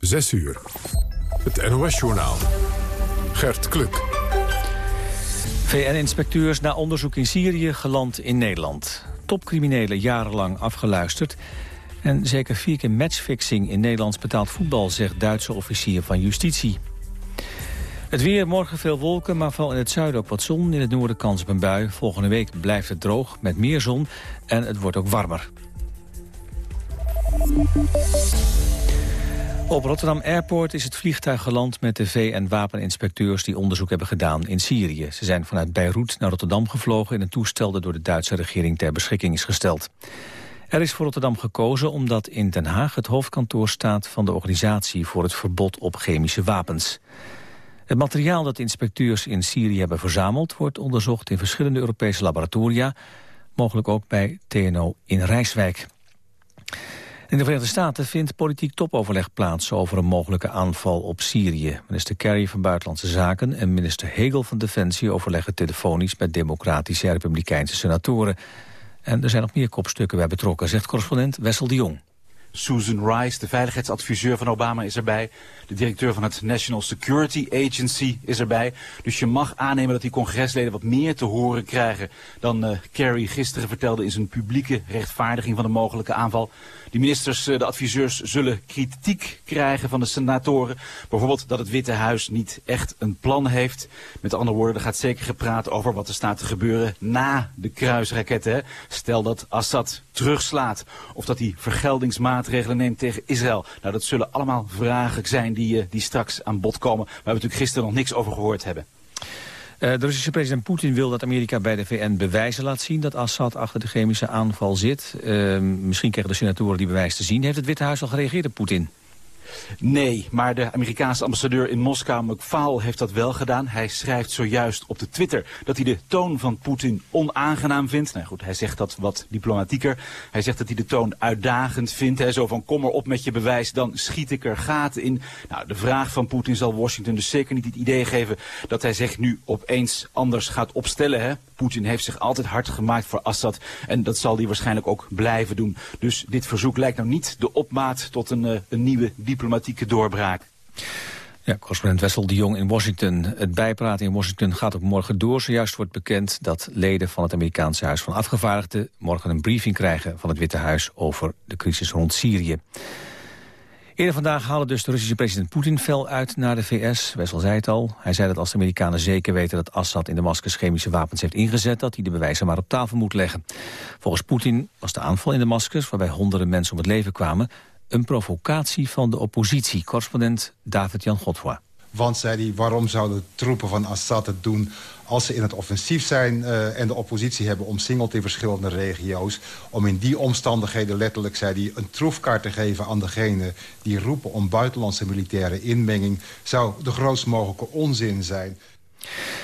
6 uur. Het NOS-journaal. Gert Kluk. VN-inspecteurs na onderzoek in Syrië geland in Nederland. Topcriminelen jarenlang afgeluisterd. En zeker vier keer matchfixing in Nederlands betaald voetbal... zegt Duitse officier van justitie. Het weer, morgen veel wolken, maar vooral in het zuiden ook wat zon. In het noorden kans op een bui. Volgende week blijft het droog met meer zon en het wordt ook warmer. Op Rotterdam Airport is het vliegtuig geland met de VN-wapeninspecteurs die onderzoek hebben gedaan in Syrië. Ze zijn vanuit Beirut naar Rotterdam gevlogen in een toestel dat door de Duitse regering ter beschikking is gesteld. Er is voor Rotterdam gekozen omdat in Den Haag het hoofdkantoor staat van de organisatie voor het verbod op chemische wapens. Het materiaal dat inspecteurs in Syrië hebben verzameld wordt onderzocht in verschillende Europese laboratoria, mogelijk ook bij TNO in Rijswijk. In de Verenigde Staten vindt politiek topoverleg plaats over een mogelijke aanval op Syrië. Minister Kerry van Buitenlandse Zaken en minister Hegel van Defensie overleggen telefonisch met democratische en republikeinse senatoren. En er zijn nog meer kopstukken bij betrokken, zegt correspondent Wessel de Jong. Susan Rice, de veiligheidsadviseur van Obama, is erbij. De directeur van het National Security Agency is erbij. Dus je mag aannemen dat die congresleden wat meer te horen krijgen dan uh, Kerry gisteren vertelde in zijn publieke rechtvaardiging van de mogelijke aanval. Die ministers, eh, de adviseurs, zullen kritiek krijgen van de senatoren. Bijvoorbeeld dat het Witte Huis niet echt een plan heeft. Met andere woorden, er gaat zeker gepraat over wat er staat te gebeuren na de kruisraketten. Stel dat Assad terugslaat of dat hij vergeldingsmaatregelen neemt tegen Israël. Nou, dat zullen allemaal vragen zijn die, eh, die straks aan bod komen. Waar we natuurlijk gisteren nog niks over gehoord hebben. Uh, de Russische president Poetin wil dat Amerika bij de VN bewijzen laat zien... dat Assad achter de chemische aanval zit. Uh, misschien krijgen de senatoren die bewijs te zien. Heeft het Witte Huis al gereageerd op Poetin? Nee, maar de Amerikaanse ambassadeur in Moskou, McFaul, heeft dat wel gedaan. Hij schrijft zojuist op de Twitter dat hij de toon van Poetin onaangenaam vindt. Nou goed, hij zegt dat wat diplomatieker. Hij zegt dat hij de toon uitdagend vindt. Hè, zo van kom maar op met je bewijs, dan schiet ik er gaten in. Nou, de vraag van Poetin zal Washington dus zeker niet het idee geven dat hij zich nu opeens anders gaat opstellen. Hè. Poetin heeft zich altijd hard gemaakt voor Assad en dat zal hij waarschijnlijk ook blijven doen. Dus dit verzoek lijkt nou niet de opmaat tot een, uh, een nieuwe diplomatieke doorbraak. Ja, correspondent Wessel de Jong in Washington. Het bijpraten in Washington gaat ook morgen door. Zojuist wordt bekend dat leden van het Amerikaanse Huis van Afgevaardigden... morgen een briefing krijgen van het Witte Huis over de crisis rond Syrië. Eerder vandaag haalde dus de Russische president Poetin fel uit naar de VS. Wessel zei het al. Hij zei dat als de Amerikanen zeker weten dat Assad in Damascus chemische wapens heeft ingezet... dat hij de bewijzen maar op tafel moet leggen. Volgens Poetin was de aanval in Damascus, waarbij honderden mensen om het leven kwamen... een provocatie van de oppositie. Correspondent David-Jan Godfroy. Want, zei hij, waarom zouden troepen van Assad het doen als ze in het offensief zijn uh, en de oppositie hebben omsingeld in verschillende regio's... om in die omstandigheden letterlijk, zei hij, een troefkaart te geven aan degene... die roepen om buitenlandse militaire inmenging... zou de grootst mogelijke onzin zijn.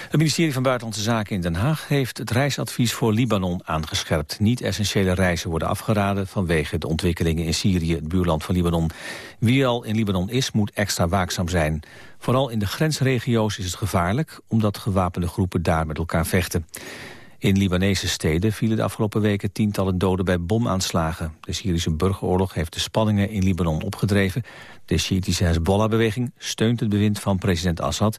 Het ministerie van Buitenlandse Zaken in Den Haag heeft het reisadvies voor Libanon aangescherpt. Niet-essentiële reizen worden afgeraden vanwege de ontwikkelingen in Syrië, het buurland van Libanon. Wie al in Libanon is, moet extra waakzaam zijn. Vooral in de grensregio's is het gevaarlijk, omdat gewapende groepen daar met elkaar vechten. In Libanese steden vielen de afgelopen weken tientallen doden bij bomaanslagen. De Syrische burgeroorlog heeft de spanningen in Libanon opgedreven. De Shiïtische Hezbollah-beweging steunt het bewind van president Assad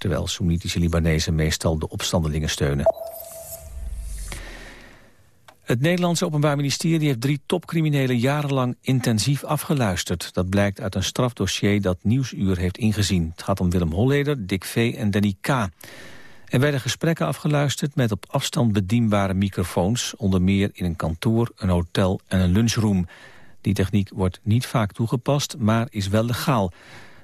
terwijl Soenitische Libanezen meestal de opstandelingen steunen. Het Nederlandse Openbaar Ministerie heeft drie topcriminelen jarenlang intensief afgeluisterd. Dat blijkt uit een strafdossier dat Nieuwsuur heeft ingezien. Het gaat om Willem Holleder, Dick V. en Danny K. Er werden gesprekken afgeluisterd met op afstand bedienbare microfoons... onder meer in een kantoor, een hotel en een lunchroom. Die techniek wordt niet vaak toegepast, maar is wel legaal.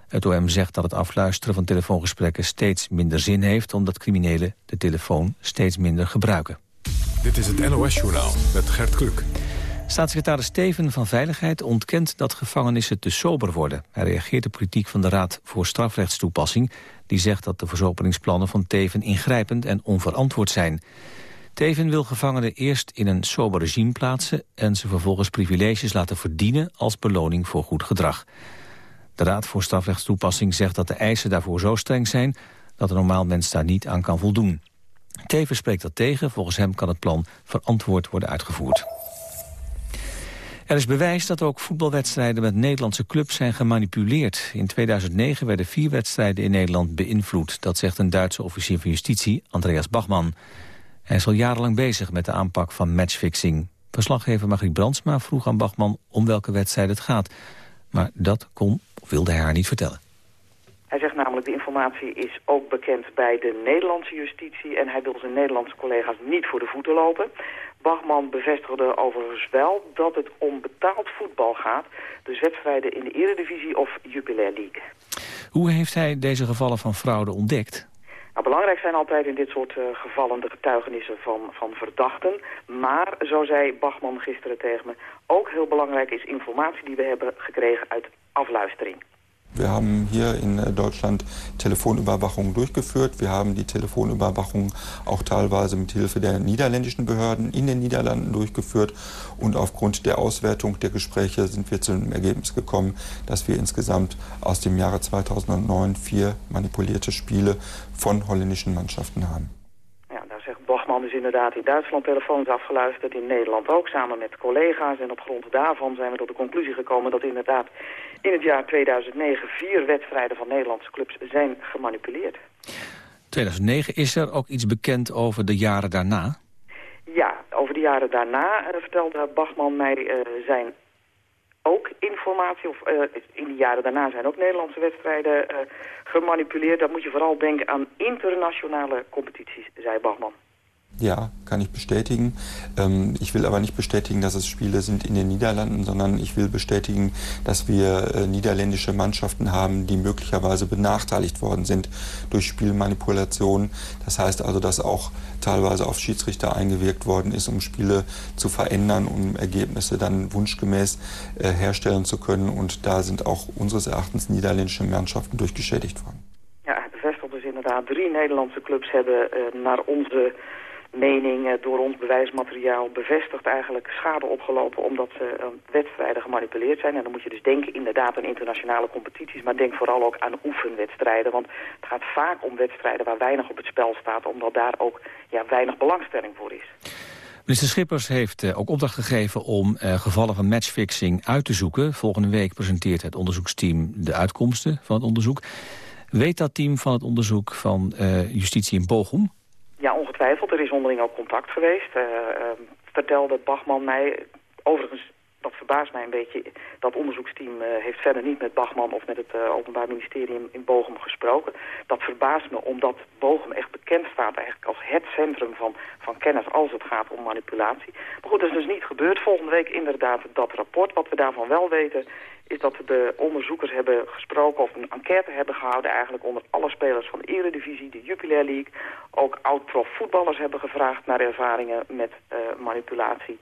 Het OM zegt dat het afluisteren van telefoongesprekken steeds minder zin heeft... omdat criminelen de telefoon steeds minder gebruiken. Dit is het NOS-journaal met Gert Kluk. Staatssecretaris Steven van Veiligheid ontkent dat gevangenissen te sober worden. Hij reageert op kritiek van de Raad voor Strafrechtstoepassing... die zegt dat de versopeningsplannen van Teven ingrijpend en onverantwoord zijn. Teven wil gevangenen eerst in een sober regime plaatsen... en ze vervolgens privileges laten verdienen als beloning voor goed gedrag. De Raad voor Strafrechtstoepassing zegt dat de eisen daarvoor zo streng zijn... dat een normaal mens daar niet aan kan voldoen. Teven spreekt dat tegen. Volgens hem kan het plan verantwoord worden uitgevoerd. Er is bewijs dat ook voetbalwedstrijden met Nederlandse clubs zijn gemanipuleerd. In 2009 werden vier wedstrijden in Nederland beïnvloed. Dat zegt een Duitse officier van justitie, Andreas Bachman. Hij is al jarenlang bezig met de aanpak van matchfixing. Verslaggever Margriet Brandsma vroeg aan Bachman om welke wedstrijd het gaat. Maar dat kon wilde hij haar niet vertellen. Hij zegt namelijk de informatie is ook bekend bij de Nederlandse justitie... en hij wil zijn Nederlandse collega's niet voor de voeten lopen. Bachman bevestigde overigens wel dat het om betaald voetbal gaat. Dus wedstrijden in de Eredivisie of Jupiler League. Hoe heeft hij deze gevallen van fraude ontdekt? Nou, belangrijk zijn altijd in dit soort uh, gevallen de getuigenissen van, van verdachten. Maar, zo zei Bachman gisteren tegen me, ook heel belangrijk is informatie die we hebben gekregen uit afluistering. Wir haben hier in äh, Deutschland Telefonüberwachung durchgeführt. Wir haben die Telefonüberwachung auch teilweise mit Hilfe der niederländischen Behörden in den Niederlanden durchgeführt. Und aufgrund der Auswertung der Gespräche sind wir zu dem Ergebnis gekommen, dass wir insgesamt aus dem Jahre 2009 vier manipulierte Spiele von holländischen Mannschaften haben. Inderdaad in Duitsland telefoons afgeluisterd, in Nederland ook, samen met collega's. En op grond daarvan zijn we tot de conclusie gekomen dat inderdaad in het jaar 2009 vier wedstrijden van Nederlandse clubs zijn gemanipuleerd. 2009 is er ook iets bekend over de jaren daarna? Ja, over de jaren daarna uh, vertelde Bachman mij uh, zijn ook informatie, of uh, in de jaren daarna zijn ook Nederlandse wedstrijden uh, gemanipuleerd. Dat moet je vooral denken aan internationale competities, zei Bachman. Ja, kann ich bestätigen. Ähm, ich will aber nicht bestätigen, dass es Spiele sind in den Niederlanden, sondern ich will bestätigen, dass wir äh, niederländische Mannschaften haben, die möglicherweise benachteiligt worden sind durch Spielmanipulation. Das heißt also, dass auch teilweise auf Schiedsrichter eingewirkt worden ist, um Spiele zu verändern, um Ergebnisse dann wunschgemäß äh, herstellen zu können. Und da sind auch unseres Erachtens niederländische Mannschaften durchgeschädigt worden. Ja, bevestigd dus inderdaad. Drie Nederlandse clubs hebben uh, naar onze mening door ons bewijsmateriaal bevestigd eigenlijk schade opgelopen omdat uh, wedstrijden gemanipuleerd zijn. En dan moet je dus denken inderdaad aan internationale competities, maar denk vooral ook aan oefenwedstrijden. Want het gaat vaak om wedstrijden waar weinig op het spel staat, omdat daar ook ja, weinig belangstelling voor is. Minister Schippers heeft uh, ook opdracht gegeven om uh, gevallen van matchfixing uit te zoeken. Volgende week presenteert het onderzoeksteam de uitkomsten van het onderzoek. Weet dat team van het onderzoek van justitie in Bochum ja, ongetwijfeld. Er is onderling ook contact geweest. Uh, uh, vertelde Bachman mij, overigens, dat verbaast mij een beetje... dat onderzoeksteam uh, heeft verder niet met Bachman of met het Openbaar Ministerie in, Bochum gesproken. Dat verbaast me omdat Bochum echt bekend staat eigenlijk als het centrum van, van kennis als het gaat om manipulatie. Maar goed, dat is dus niet gebeurd. Volgende week inderdaad dat rapport. Wat we daarvan wel weten is dat de onderzoekers hebben gesproken of een enquête hebben gehouden eigenlijk onder alle spelers van de Eredivisie, de Jupiler League. Ook oud-prof voetballers hebben gevraagd naar ervaringen met uh, manipulatie.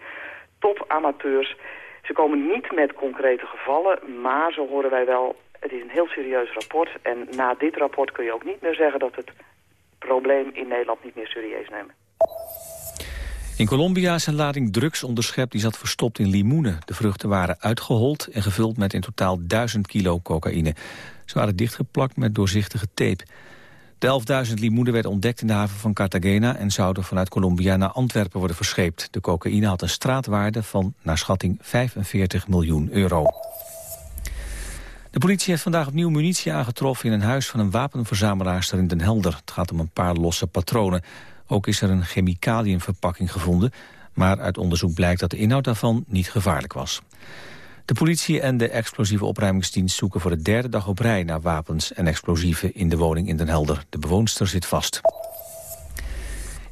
Top amateurs. Ze komen niet met concrete gevallen, maar zo horen wij wel, het is een heel serieus rapport. En na dit rapport kun je ook niet meer zeggen dat het probleem in Nederland niet meer serieus nemen. In Colombia is een lading drugs onderschept die zat verstopt in limoenen. De vruchten waren uitgehold en gevuld met in totaal 1000 kilo cocaïne. Ze waren dichtgeplakt met doorzichtige tape. De 11.000 limoenen werden ontdekt in de haven van Cartagena... en zouden vanuit Colombia naar Antwerpen worden verscheept. De cocaïne had een straatwaarde van, naar schatting, 45 miljoen euro. De politie heeft vandaag opnieuw munitie aangetroffen... in een huis van een wapenverzamelaarster in Den Helder. Het gaat om een paar losse patronen. Ook is er een chemicaliënverpakking gevonden, maar uit onderzoek blijkt dat de inhoud daarvan niet gevaarlijk was. De politie en de explosieve opruimingsdienst zoeken voor de derde dag op rij naar wapens en explosieven in de woning in Den Helder. De bewoonster zit vast.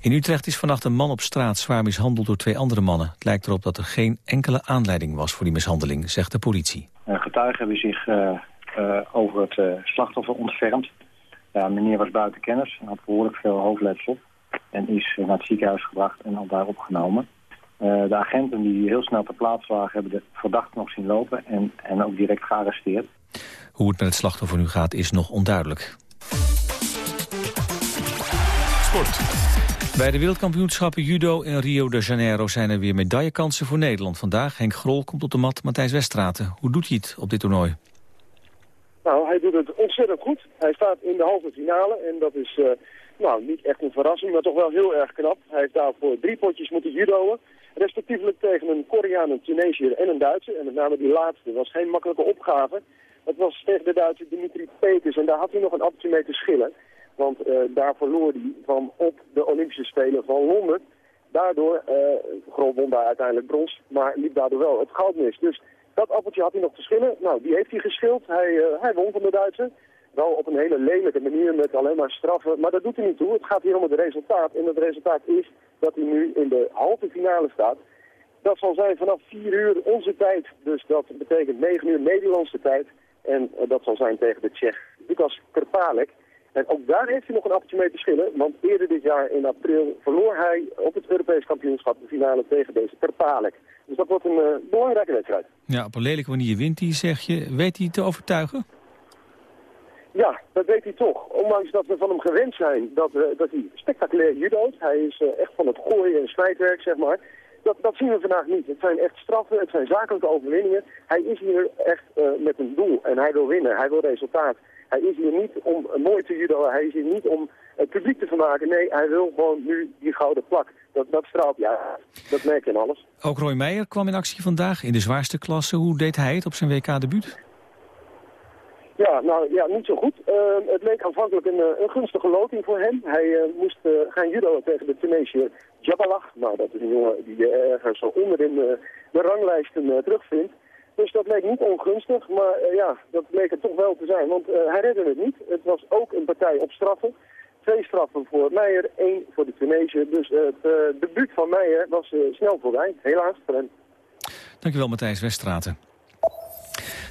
In Utrecht is vannacht een man op straat zwaar mishandeld door twee andere mannen. Het lijkt erop dat er geen enkele aanleiding was voor die mishandeling, zegt de politie. Getuigen hebben zich uh, uh, over het uh, slachtoffer ontfermd. meneer was buiten kennis en had behoorlijk veel hoofdletsel en is naar het ziekenhuis gebracht en al daar opgenomen. Uh, de agenten die heel snel ter plaatse waren, hebben de verdachte nog zien lopen en, en ook direct gearresteerd. Hoe het met het slachtoffer nu gaat is nog onduidelijk. Sport. Bij de wereldkampioenschappen judo in Rio de Janeiro zijn er weer medaillekansen voor Nederland. Vandaag Henk Grol komt op de mat, Matthijs Westraten. Hoe doet hij het op dit toernooi? Nou, hij doet het ontzettend goed. Hij staat in de halve finale en dat is uh, nou, niet echt een verrassing, maar toch wel heel erg knap. Hij heeft daarvoor drie potjes moeten judoën. Respectievelijk tegen een Koreaan, een Tunesiër en een Duitser. En met name die laatste was geen makkelijke opgave. Het was tegen de Duitser Dimitri Peters en daar had hij nog een appeltje mee te schillen. Want uh, daar verloor hij van op de Olympische Spelen van Londen. Daardoor, uh, won daar uiteindelijk brons, maar liep daardoor wel het goud mis. Dus dat appeltje had hij nog te schillen. Nou, die heeft hij geschild. Hij, uh, hij won van de Duitser. Wel op een hele lelijke manier met alleen maar straffen. Maar dat doet hij niet toe. Het gaat hier om het resultaat. En het resultaat is dat hij nu in de halve finale staat. Dat zal zijn vanaf 4 uur onze tijd. Dus dat betekent 9 uur Nederlandse tijd. En uh, dat zal zijn tegen de Tsjech Lukas Krpalek. En ook daar heeft hij nog een appeltje mee te schillen. Want eerder dit jaar in april verloor hij op het Europees kampioenschap de finale tegen deze Krpalek. Dus dat wordt een uh, belangrijke wedstrijd. Ja, op een lelijke manier wint hij, zeg je. Weet hij te overtuigen? Ja, dat weet hij toch. Ondanks dat we van hem gewend zijn dat, uh, dat hij spectaculair judoot. Hij is uh, echt van het gooien en snijwerk, zeg maar. Dat, dat zien we vandaag niet. Het zijn echt straffen, het zijn zakelijke overwinningen. Hij is hier echt uh, met een doel en hij wil winnen, hij wil resultaat. Hij is hier niet om mooi te judo, hij is hier niet om het publiek te vermaken. Nee, hij wil gewoon nu die gouden plak. Dat, dat straalt ja, dat merk je in alles. Ook Roy Meijer kwam in actie vandaag in de zwaarste klasse. Hoe deed hij het op zijn WK-debuut? Ja, nou ja, niet zo goed. Uh, het leek aanvankelijk een, een, gunstige loting voor hem. Hij uh, moest uh, gaan judo tegen de Tunesiër Jabalach. Nou, dat is een jongen die je ergens zo onder in de, ranglijsten terugvindt. Dus dat leek niet ongunstig, maar ja, dat bleek het toch wel te zijn. Want hij redde het niet. Het was ook een partij op straffen. Twee straffen voor Meijer, één voor de Tunesiër. Dus het debuut van Meijer was snel voorbij, helaas voor hem. Dankjewel Matthijs Weststraten.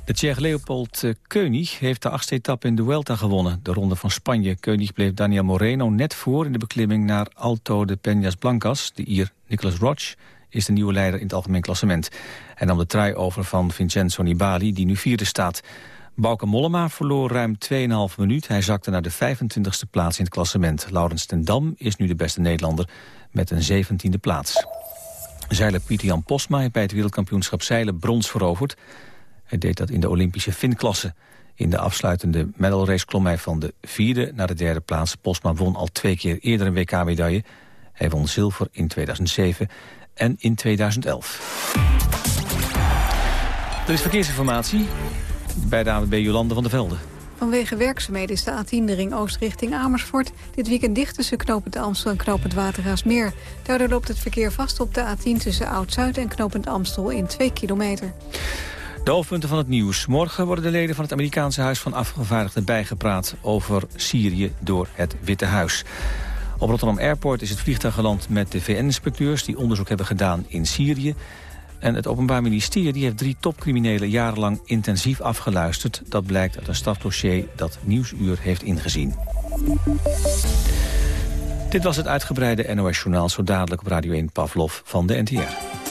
De Tsjech Leopold König heeft de achtste etappe in de Vuelta gewonnen. De ronde van Spanje. König bleef Daniel Moreno net voor in de beklimming naar Alto de Peñas Blancas. De Ier Nicolas Roche is de nieuwe leider in het algemeen klassement. Hij nam de trui over van Vincenzo Nibali, die nu vierde staat. Bauke Mollema verloor ruim 2,5 minuut. Hij zakte naar de 25e plaats in het klassement. Laurens ten Dam is nu de beste Nederlander met een 17e plaats. Zeiler Pieter Jan Posma heeft bij het wereldkampioenschap zeilen brons veroverd. Hij deed dat in de Olympische finklasse. In de afsluitende medalrace klom hij van de vierde naar de derde plaats. Posma won al twee keer eerder een WK-medaille. Hij won zilver in 2007 en in 2011. Er is verkeersinformatie bij de AWB Jolande van der Velde. Vanwege werkzaamheden is de A10 de ring oost richting Amersfoort... dit weekend dicht tussen knopend Amstel en knopend Watergaasmeer. Daardoor loopt het verkeer vast op de A10 tussen Oud-Zuid en knopend Amstel in 2 kilometer. De hoofdpunten van het nieuws. Morgen worden de leden van het Amerikaanse Huis van Afgevaardigden bijgepraat over Syrië door het Witte Huis. Op Rotterdam Airport is het vliegtuig geland met de VN-inspecteurs die onderzoek hebben gedaan in Syrië. En het Openbaar Ministerie heeft drie topcriminelen jarenlang intensief afgeluisterd. Dat blijkt uit een stafdossier dat Nieuwsuur heeft ingezien. Dit was het uitgebreide NOS-journaal zo dadelijk op Radio 1 Pavlov van de NTR.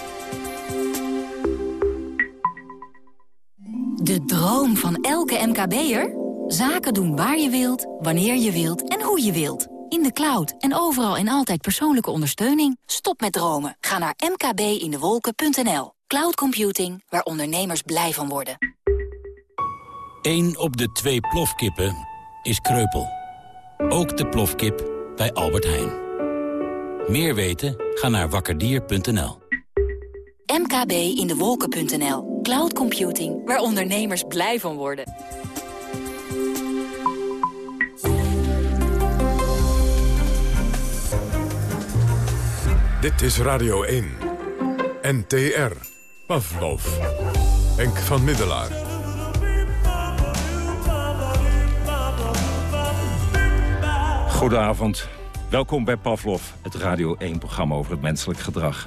De droom van elke MKB'er? Zaken doen waar je wilt, wanneer je wilt en hoe je wilt. In de cloud en overal en altijd persoonlijke ondersteuning. Stop met dromen. Ga naar mkbindewolken.nl. Cloud computing, waar ondernemers blij van worden. Eén op de twee plofkippen is kreupel. Ook de plofkip bij Albert Heijn. Meer weten? Ga naar wakkerdier.nl. mkbindewolken.nl. Cloud computing, waar ondernemers blij van worden. Dit is Radio 1. NTR. Pavlov. Henk van Middelaar. Goedenavond. Welkom bij Pavlov, het Radio 1-programma over het menselijk gedrag.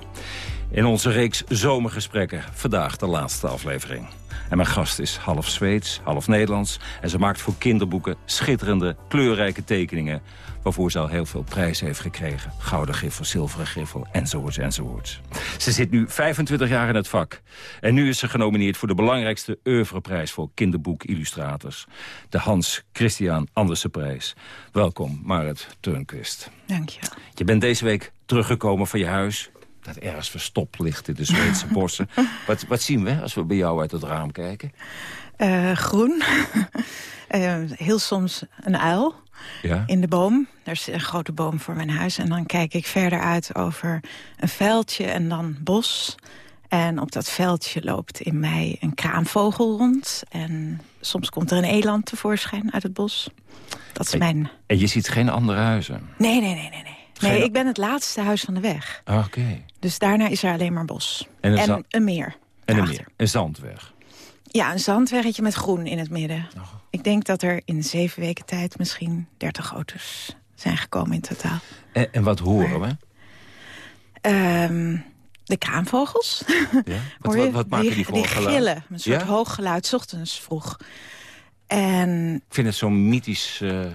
In onze reeks zomergesprekken, vandaag de laatste aflevering. En mijn gast is half Zweeds, half Nederlands... en ze maakt voor kinderboeken schitterende, kleurrijke tekeningen... waarvoor ze al heel veel prijzen heeft gekregen. Gouden griffel, zilveren griffel, enzovoorts, enzovoorts. Ze zit nu 25 jaar in het vak. En nu is ze genomineerd voor de belangrijkste oeuvreprijs... voor kinderboekillustrators. De Hans Christian Andersenprijs. Welkom, Marit Turnquist. Dank je. Je bent deze week teruggekomen van je huis dat ergens verstopt ligt in de Zweedse bossen. wat, wat zien we als we bij jou uit het raam kijken? Uh, groen. uh, heel soms een uil. ja? in de boom. Er is een grote boom voor mijn huis. En dan kijk ik verder uit over een veldje en dan bos. En op dat veldje loopt in mei een kraanvogel rond. En soms komt er een eland tevoorschijn uit het bos. Dat is mijn... En je ziet geen andere huizen? Nee, nee, nee, nee. Nee, nee ik ben het laatste huis van de weg. Ah, oké. Dus daarna is er alleen maar bos. En een, een meer. En een meer. Een zandweg. Ja, een zandweggetje met groen in het midden. Ik denk dat er in zeven weken tijd misschien dertig auto's zijn gekomen in totaal. En, en wat horen we? Um, de kraanvogels. Ja? Wat, wat, wat, maken die, voor die gillen, een soort hoog geluid, ochtends vroeg. En... Ik vind het zo'n mythisch, uh,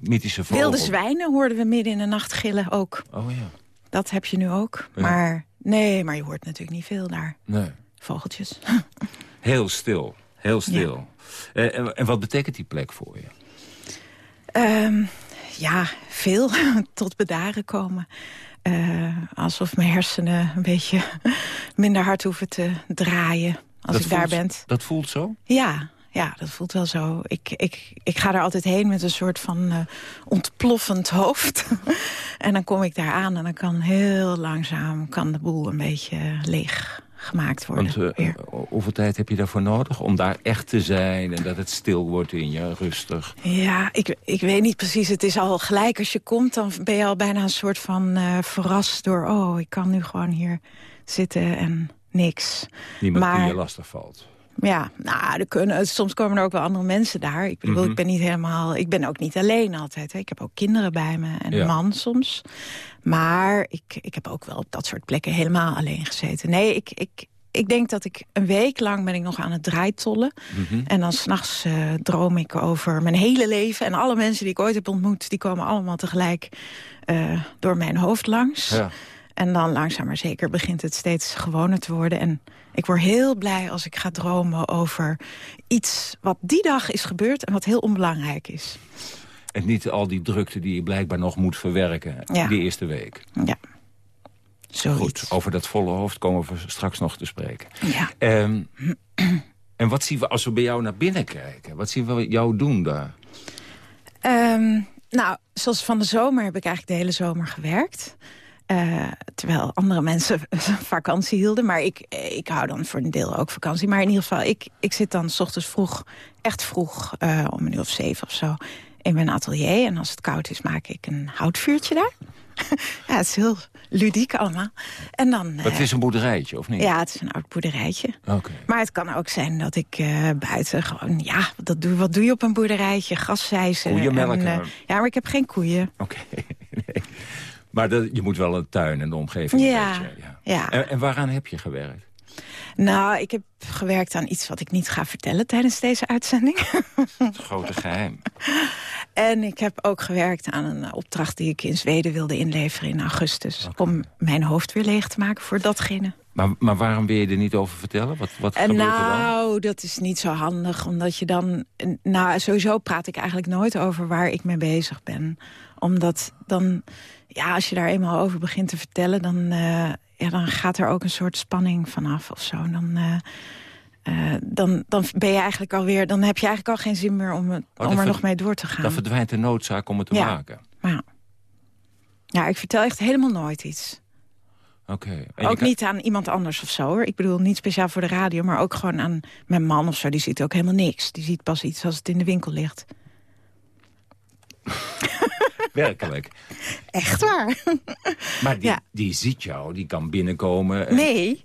mythische vogel. Wilde zwijnen hoorden we midden in de nacht gillen ook. Oh ja. Dat heb je nu ook. Maar nee, maar je hoort natuurlijk niet veel daar. Nee. Vogeltjes. Heel stil, heel stil. Uh, en, en, wat betekent die plek voor je? Um, ja, veel. Tot bedaren komen. Uh, alsof mijn hersenen een beetje minder hard hoeven te draaien als ik daar ben. Dat voelt zo? Ja, ja, dat voelt wel zo. Ik, ik, ik ga er altijd heen met een soort van uh, ontploffend hoofd. en dan kom ik daar aan en dan kan heel langzaam kan de boel een beetje leeg gemaakt worden. Want, uh, hoeveel tijd heb je daarvoor nodig om daar echt te zijn... en dat het stil wordt in je, rustig? Ja, ik, ik weet niet precies. Het is al gelijk als je komt, dan ben je al bijna een soort van uh, verrast door... oh, ik kan nu gewoon hier zitten en niks. Niemand maar, die je lastig valt. Ja, nou, er kunnen, soms komen er ook wel andere mensen daar. Ik bedoel, mm ik ben niet helemaal... Ik ben ook niet alleen altijd. Hè. Ik heb ook kinderen bij me en een man soms. Maar ik, ik heb ook wel op dat soort plekken helemaal alleen gezeten. Nee, ik, ik, ik denk dat ik een week lang ben ik nog aan het draaitollen. Mm En dan s'nachts uh, droom ik over mijn hele leven. En alle mensen die ik ooit heb ontmoet... die komen allemaal tegelijk uh, door mijn hoofd langs. Ja. En dan langzaam maar zeker begint het steeds gewoner te worden. En ik word heel blij als ik ga dromen over iets wat die dag is gebeurd... en wat heel onbelangrijk is. En niet al die drukte die je blijkbaar nog moet verwerken ja. die eerste week. Ja. Zoiets. Goed, over dat volle hoofd komen we straks nog te spreken. Ja. Um, en wat zien we als we bij jou naar binnen kijken? Wat zien we jou doen daar? Um, nou, zoals van de zomer heb ik eigenlijk de hele zomer gewerkt. Uh, terwijl andere mensen vakantie hielden. Maar ik, ik hou dan voor een deel ook vakantie. Maar in ieder geval, ik, ik zit dan s ochtends vroeg, echt vroeg, uh, om een uur of zeven of zo, in mijn atelier. En als het koud is, maak ik een houtvuurtje daar. ja, het is heel ludiek allemaal. En dan, het is een boerderijtje, of niet? Ja, het is een oud boerderijtje. Okay. Maar het kan ook zijn dat ik uh, buiten gewoon... Ja, dat doe, wat doe je op een boerderijtje? Gaszijzen. Koeien melken. En, uh, ja, maar ik heb geen koeien. Oké, okay. nee. Maar dat, je moet wel een tuin en de omgeving ja, een beetje, ja. ja. En, en waaraan heb je gewerkt? Nou, ik heb gewerkt aan iets wat ik niet ga vertellen tijdens deze uitzending. Het grote geheim. En ik heb ook gewerkt aan een opdracht die ik in Zweden wilde inleveren in augustus. Om mijn hoofd weer leeg te maken voor datgene. Maar, maar waarom wil je er niet over vertellen? Wat, wat en gebeurt nou, er dan? dat is niet zo handig. Omdat je dan... Nou, sowieso praat ik eigenlijk nooit over waar ik mee bezig ben. Omdat dan... Ja, als je daar eenmaal over begint te vertellen... dan, uh, ja, dan gaat er ook een soort spanning vanaf of zo. Dan... Uh, uh, dan, dan ben je eigenlijk alweer, dan heb je eigenlijk al geen zin meer om, het, oh, om er nog mee door te gaan. Dan verdwijnt de noodzaak om het te ja. maken. Ja. ja, ik vertel echt helemaal nooit iets. Oké. Okay. Ook kan... niet aan iemand anders of zo hoor. Ik bedoel, niet speciaal voor de radio, maar ook gewoon aan mijn man of zo. Die ziet ook helemaal niks. Die ziet pas iets als het in de winkel ligt. Werkelijk. Echt waar. Maar die, ja. die ziet jou, die kan binnenkomen. En... Nee,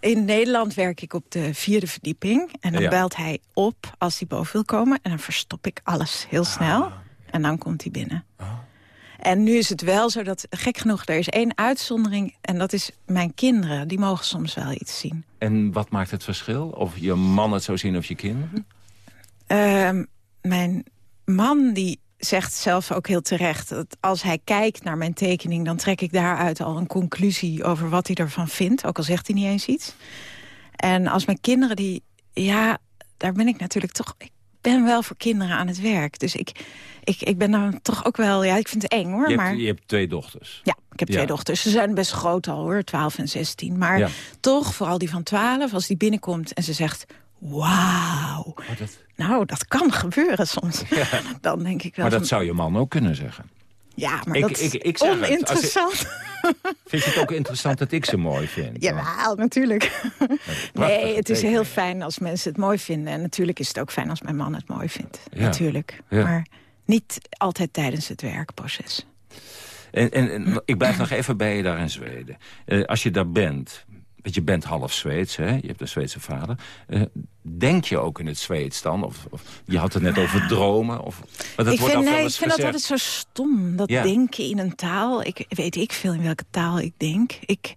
in Nederland werk ik op de vierde verdieping. En dan ja. belt hij op als hij boven wil komen. En dan verstop ik alles heel snel. Ah. En dan komt hij binnen. Ah. En nu is het wel zo dat, gek genoeg, er is één uitzondering. En dat is mijn kinderen. Die mogen soms wel iets zien. En wat maakt het verschil? Of je man het zou zien of je kinderen? Uh, mijn man die zegt zelf ook heel terecht... dat als hij kijkt naar mijn tekening... dan trek ik daaruit al een conclusie over wat hij ervan vindt. Ook al zegt hij niet eens iets. En als mijn kinderen die... Ja, daar ben ik natuurlijk toch... Ik ben wel voor kinderen aan het werk. Dus ik, ik, ik ben dan toch ook wel... Ja, ik vind het eng hoor. Je, maar... hebt, je hebt twee dochters. Ja, ik heb ja. twee dochters. Ze zijn best groot al hoor, 12 en 16. Maar ja. toch, vooral die van 12, als die binnenkomt en ze zegt... wauw. Nou, dat kan gebeuren soms. Dan denk ik wel Maar dat zou je man ook kunnen zeggen. Ja, maar Ik- dat ik- ik zeg het. Oninteressant. Vind je het ook interessant dat ik ze mooi vind? Ja, natuurlijk. Nee, het is heel fijn als mensen het mooi vinden. En natuurlijk is het ook fijn als mijn man het mooi vindt. Ja. Natuurlijk. Ja. Maar niet altijd tijdens het werkproces. En, en, en ik blijf nog even bij je daar in Zweden. Eh, als je daar bent, want je bent half Zweeds, hè? je hebt een Zweedse vader. Eh, denk je ook in het Zweeds dan? Of, of je had het net over dromen? Of, maar dat ik wordt vind, nee, ik vind dat altijd zo stom. Dat Ja. denken in een taal. Ik weet ik veel in welke taal ik denk. Ik,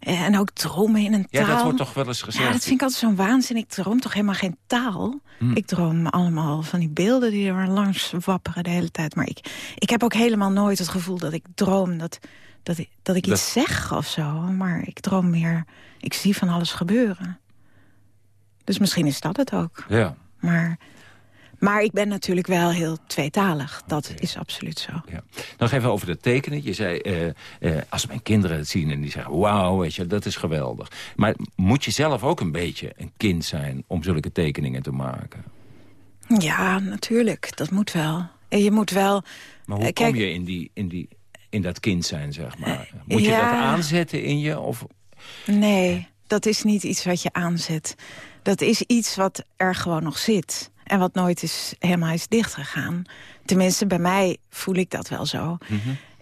eh, en ook dromen in een Ja, taal. dat wordt toch wel eens gezegd. Ja, dat vind ik altijd zo'n waanzin. Ik droom toch helemaal geen taal. Hm. Ik droom allemaal van die beelden die er langs wapperen de hele tijd. Maar ik, ik heb ook helemaal nooit het gevoel dat ik droom dat, dat, ik, dat ik Dat- iets zeg of zo. Maar ik droom meer, ik zie van alles gebeuren. Dus misschien is dat het ook. Ja. Maar, maar ik ben natuurlijk wel heel tweetalig. Dat is absoluut zo. Ja. Nog even over dat tekenen. Je zei, eh, eh, als mijn kinderen het zien en die zeggen... wauw, weet je, dat is geweldig. Maar moet je zelf ook een beetje een kind zijn... om zulke tekeningen te maken? Ja, natuurlijk. Dat moet wel. En je moet wel... Maar hoe Eh, kijk- kom je in, die, in, die, in dat kind zijn, zeg maar? Moet je ja. dat aanzetten in je? Of... Nee, dat is niet iets wat je aanzet. Dat is iets wat er gewoon nog zit. En wat nooit is, helemaal is dichtgegaan. Tenminste, bij mij voel ik dat wel zo.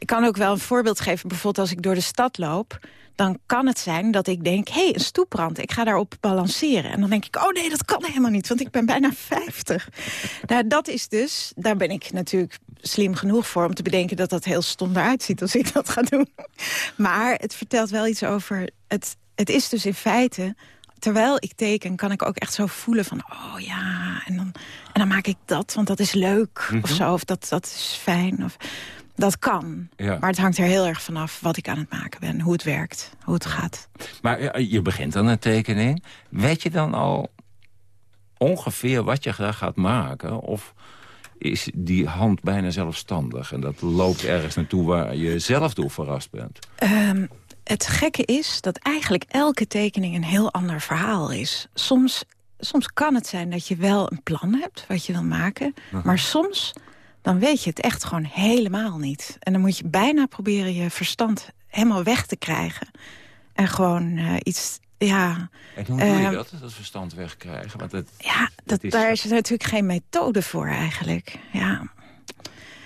Ik kan ook wel een voorbeeld geven. Bijvoorbeeld als ik door de stad loop... dan kan het zijn dat ik denk, hé, hey, een stoeprand. Ik ga daarop balanceren. En dan denk ik, oh nee, dat kan helemaal niet, want ik ben bijna 50. nou, dat is dus, daar ben ik natuurlijk slim genoeg voor... om te bedenken dat dat heel stom eruit ziet als ik dat ga doen. Maar het vertelt wel iets over... Het, het is dus in feite... Terwijl ik teken, kan ik ook echt zo voelen van... oh ja, en dan, en dan maak ik dat, want dat is leuk. Of Mhm. zo, of dat, dat is fijn. Of, dat kan. Ja. Maar het hangt er heel erg vanaf wat ik aan het maken ben. Hoe het werkt, hoe het gaat. Maar je begint aan een tekening. Weet je dan al ongeveer wat je daar gaat maken? Of is die hand bijna zelfstandig? En dat loopt ergens naartoe waar je zelf door verrast bent? Ehm, het gekke is dat eigenlijk elke tekening een heel ander verhaal is. Soms, soms kan het zijn dat je wel een plan hebt wat je wil maken. Maar soms dan weet je het echt gewoon helemaal niet. En dan moet je bijna proberen je verstand helemaal weg te krijgen. En gewoon eh, iets... Ja, En hoe doe je Ehm, dat, dat verstand wegkrijgen? Want het, ja dat, is- daar is natuurlijk geen methode voor eigenlijk. Ja.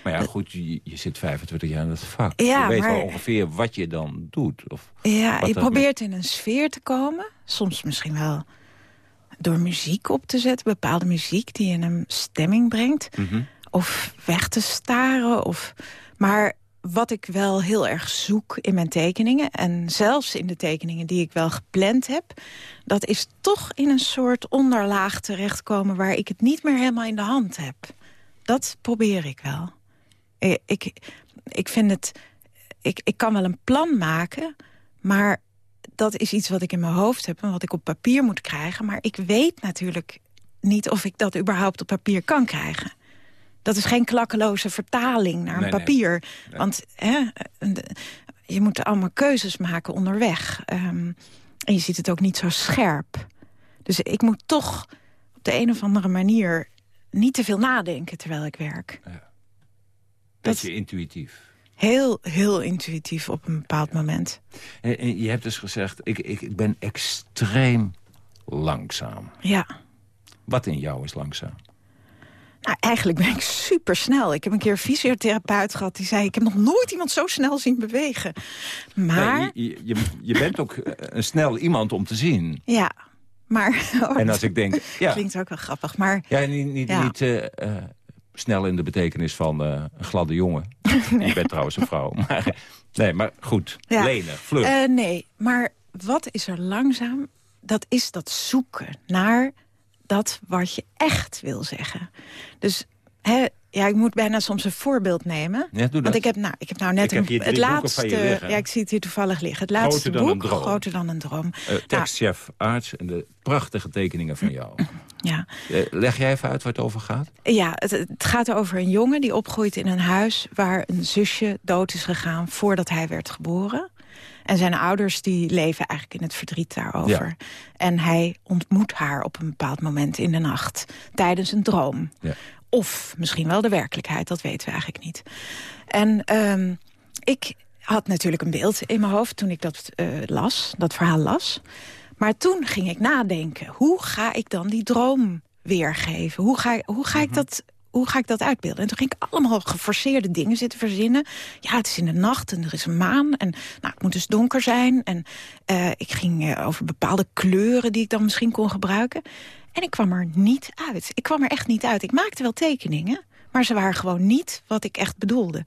maar ja, goed, je, je zit 25 jaar in het vak. Ja, je weet wel ongeveer wat je dan doet. Of Ja, je probeert in een sfeer te komen. Soms misschien wel door muziek op te zetten. Bepaalde muziek die in een stemming brengt. Mhm. Of weg te staren. Of... Maar wat ik wel heel erg zoek in mijn tekeningen... en zelfs in de tekeningen die ik wel gepland heb... dat is toch in een soort onderlaag terechtkomen... waar ik het niet meer helemaal in de hand heb. Dat probeer ik wel. Eh, Ik, ik vind het... Ik, ik kan wel een plan maken, maar dat is iets wat ik in mijn hoofd heb... en wat ik op papier moet krijgen. Maar ik weet natuurlijk niet of ik dat überhaupt op papier kan krijgen. Dat is geen klakkeloze vertaling naar een Nee, nee. papier. Want hè, je moet allemaal keuzes maken onderweg. Ehm, en je ziet het ook niet zo scherp. Dus ik moet toch op de een of andere manier... niet te veel nadenken terwijl ik werk. beetje intuïtief. Heel, heel intuïtief op een bepaald moment. En, en je hebt dus gezegd, ik, ik, ik ben extreem langzaam. Ja. Wat in jou is langzaam? Nou, eigenlijk ben ik super snel. Ik heb een keer een fysiotherapeut gehad die zei... ik heb nog nooit iemand zo snel zien bewegen. Maar, Nee, je, je, je bent ook eh, een snel iemand om te zien. ja, maar... En als ik denk, ja. Klinkt ook wel grappig, maar... Ja, niet, niet, Ja. niet eh, eh, snel in de betekenis van een gladde jongen. Je bent trouwens een vrouw. Maar, nee, maar goed. Ja. Lenig, vlug. Nee, maar wat is er langzaam? Dat is dat zoeken naar dat wat je echt wil zeggen. Dus hè, ja, ik moet bijna soms een voorbeeld nemen. Ja, doe dat. Want ik heb nou, ik heb nou net heb een, het laatste. Ja, ik zie het hier toevallig liggen. Het laatste Groter boek, groter dan een droom. Eh, tekstchef Aarts en de prachtige tekeningen van jou. Ja. Eh, leg jij even uit waar het over gaat? Ja, het, het gaat over een jongen die opgroeit in een huis... waar een zusje dood is gegaan voordat hij werd geboren. En zijn ouders die leven eigenlijk in het verdriet daarover. En hij ontmoet haar op een bepaald moment in de nacht. Tijdens een droom. Ja. Of misschien wel de werkelijkheid, dat weten we eigenlijk niet. En ehm, ik had natuurlijk een beeld in mijn hoofd toen ik dat eh, las, dat verhaal las. Maar toen ging ik nadenken, hoe ga ik dan die droom weergeven? Hoe ga, hoe ga ik Mhm. dat hoe ga ik dat uitbeelden? En toen ging ik allemaal geforceerde dingen zitten verzinnen. Ja, het is in de nacht en er is een maan. En nou, het moet dus donker zijn. En eh, ik ging eh, over bepaalde kleuren die ik dan misschien kon gebruiken. En ik kwam er niet uit. Ik kwam er echt niet uit. Ik maakte wel tekeningen, maar ze waren gewoon niet wat ik echt bedoelde.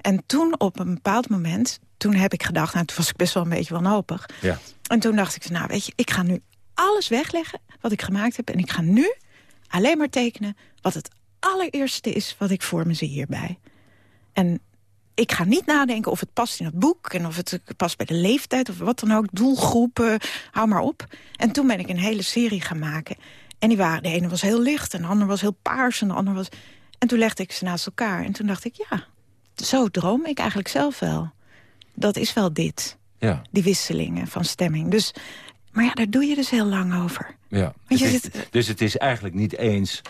En toen op een bepaald moment, toen heb ik gedacht... nou, toen was ik best wel een beetje wanhopig. Ja. En toen dacht ik, nou weet je, ik ga nu alles wegleggen wat ik gemaakt heb. En ik ga nu alleen maar tekenen wat het allereerste is wat ik voor me zie hierbij. En ik ga niet nadenken of het past in het boek... en of het past bij de leeftijd of wat dan ook, doelgroepen, hou maar op. En toen ben ik een hele serie gaan maken. En die waren, de ene was heel licht en de andere was heel paars... en de andere was... En toen legde ik ze naast elkaar en toen dacht ik, ja, zo droom ik eigenlijk zelf wel. Dat is wel dit, Ja, die wisselingen van stemming. Dus, maar ja, daar doe je dus heel lang over. ja. Zit- Dus het is eigenlijk niet eens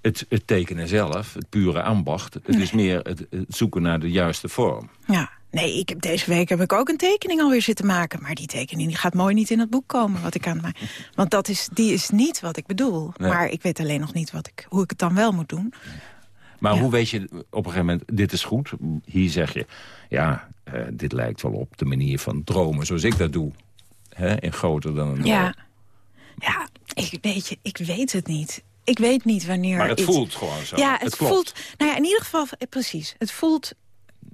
het, het tekenen zelf, het pure ambacht. Het is meer het, het zoeken naar de juiste vorm. Ja, nee, ik heb deze week heb ik ook een tekening alweer zitten maken. Maar die tekening die gaat mooi niet in het boek komen wat ik aan maken. Want dat is, die is niet wat ik bedoel. Nee. Maar ik weet alleen nog niet wat ik, hoe ik het dan wel moet doen. Maar Ja. hoe weet je op een gegeven moment, dit is goed. Hier zeg je, ja, eh, dit lijkt wel op de manier van dromen zoals ik dat doe. Hè, in groter dan een Ja, ja ik, weet je, ik weet het niet. Ik weet niet wanneer... Maar het iets- voelt gewoon zo. Ja, Het het, klopt. voelt... Nou ja, in ieder geval, eh, precies. Het voelt...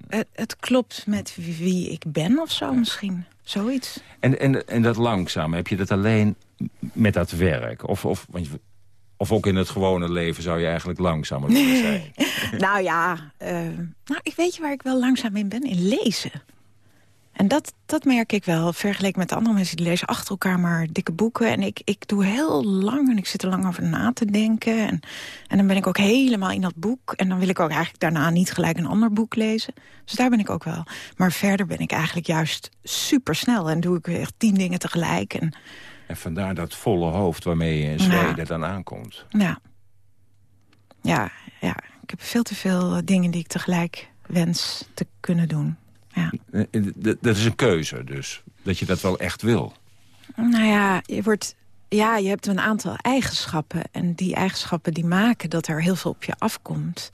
Het, het klopt met wie ik ben of zo misschien. Zoiets. En, en, en dat langzaam, heb je dat alleen met dat werk? Of, of, want je- of ook in het gewone leven zou je eigenlijk langzamer willen zijn? nou ja, eh, nou, ik weet je waar ik wel langzaam in ben? In lezen. En dat, dat merk ik wel, vergeleken met andere mensen... die lezen achter elkaar maar dikke boeken. En ik, ik doe heel lang en ik zit er lang over na te denken. En, en dan ben ik ook helemaal in dat boek. En dan wil ik ook eigenlijk daarna niet gelijk een ander boek lezen. Dus daar ben ik ook wel. Maar verder ben ik eigenlijk juist supersnel. En doe ik echt tien dingen tegelijk. En En vandaar dat volle hoofd waarmee je in Zweden dan aankomt. ja, ja, ja, ik heb veel te veel dingen die ik tegelijk wens te kunnen doen. Ja. Eh, eh, Dat is een keuze dus, dat je dat wel echt wil. Nou ja, je wordt... Ja, je hebt een aantal eigenschappen. En die eigenschappen die maken dat er heel veel op je afkomt.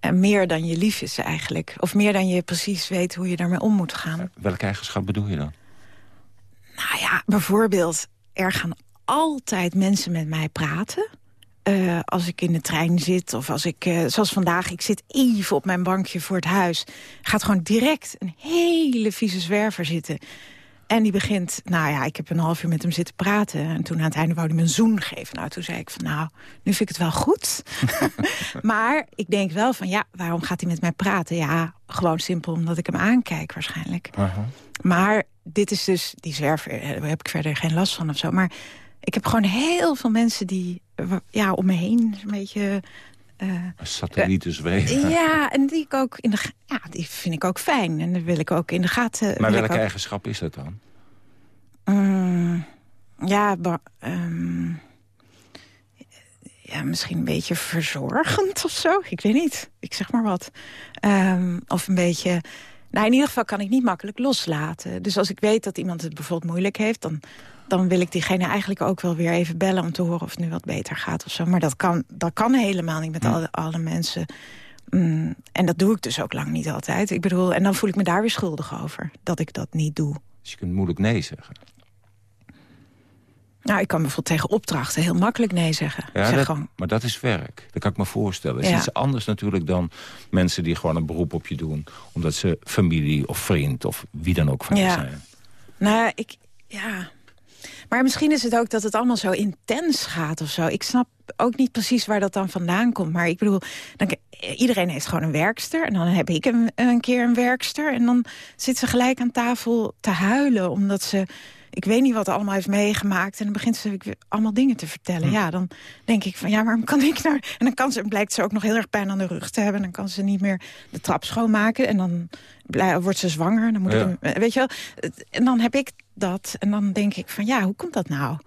En meer dan je lief is eigenlijk. Of meer dan je precies weet hoe je daarmee om moet gaan. Welke eigenschap bedoel je dan? Nou ja, bijvoorbeeld, er gaan altijd mensen met mij praten. Eh, als ik in de trein zit of als ik, eh, zoals vandaag, ik zit even op mijn bankje voor het huis. Gaat gewoon direct een hele vieze zwerver zitten. En die begint, nou ja, ik heb een half uur met hem zitten praten. En toen aan het einde wou hij me een zoen geven. Nou, toen zei ik van, nou, nu vind ik het wel goed. maar ik denk wel van, ja, waarom gaat hij met mij praten? Ja, gewoon simpel omdat ik hem aankijk waarschijnlijk. Maar dit is dus, die zwerver, eh, daar heb ik verder geen last van of zo. Maar ik heb gewoon heel veel mensen die eh, ja, om me heen een beetje... eh, Satellieten zweven. ja, en die, ik ook in de, ja, die vind ik ook fijn. En dat wil ik ook in de gaten. Maar welke ook- eigenschap is dat dan? Mm, ja, ehm, ja, misschien een beetje verzorgend of zo. Ik weet niet. Ik zeg maar wat. Ehm, of een beetje... Nou, in ieder geval kan ik niet makkelijk loslaten. Dus als ik weet dat iemand het bijvoorbeeld moeilijk heeft... dan, dan wil ik diegene eigenlijk ook wel weer even bellen... om te horen of het nu wat beter gaat of zo. Maar dat kan, dat kan helemaal niet met alle, alle mensen. Mm, en dat doe ik dus ook lang niet altijd. Ik bedoel, en dan voel ik me daar weer schuldig over. Dat ik dat niet doe. Dus je kunt moeilijk nee zeggen. Nou, ik kan bijvoorbeeld tegen opdrachten heel makkelijk nee zeggen. Ja, zeg dat- gewoon, maar dat is werk. Dat kan ik me voorstellen. Het is Ja. iets anders natuurlijk dan mensen die gewoon een beroep op je doen. Omdat ze familie of vriend of wie dan ook van je Ja. zijn. nou, ik, ja. Maar misschien is het ook dat het allemaal zo intens gaat of zo. Ik snap ook niet precies waar dat dan vandaan komt. Maar ik bedoel, dan, iedereen heeft gewoon een werkster. En dan heb ik een, een keer een werkster. En dan zit ze gelijk aan tafel te huilen. Omdat ze ik weet niet wat allemaal heeft meegemaakt. En dan begint ze weer allemaal dingen te vertellen. Hm. Ja, dan denk ik van, ja, waarom kan ik nou... En dan kan ze, blijkt ze ook nog heel erg pijn aan de rug te hebben. En dan kan ze niet meer de trap schoonmaken. En dan blij- wordt ze zwanger. Dan moet Ja. ik hem, weet je wel? En dan heb ik dat. En dan denk ik van, ja, hoe komt dat nou?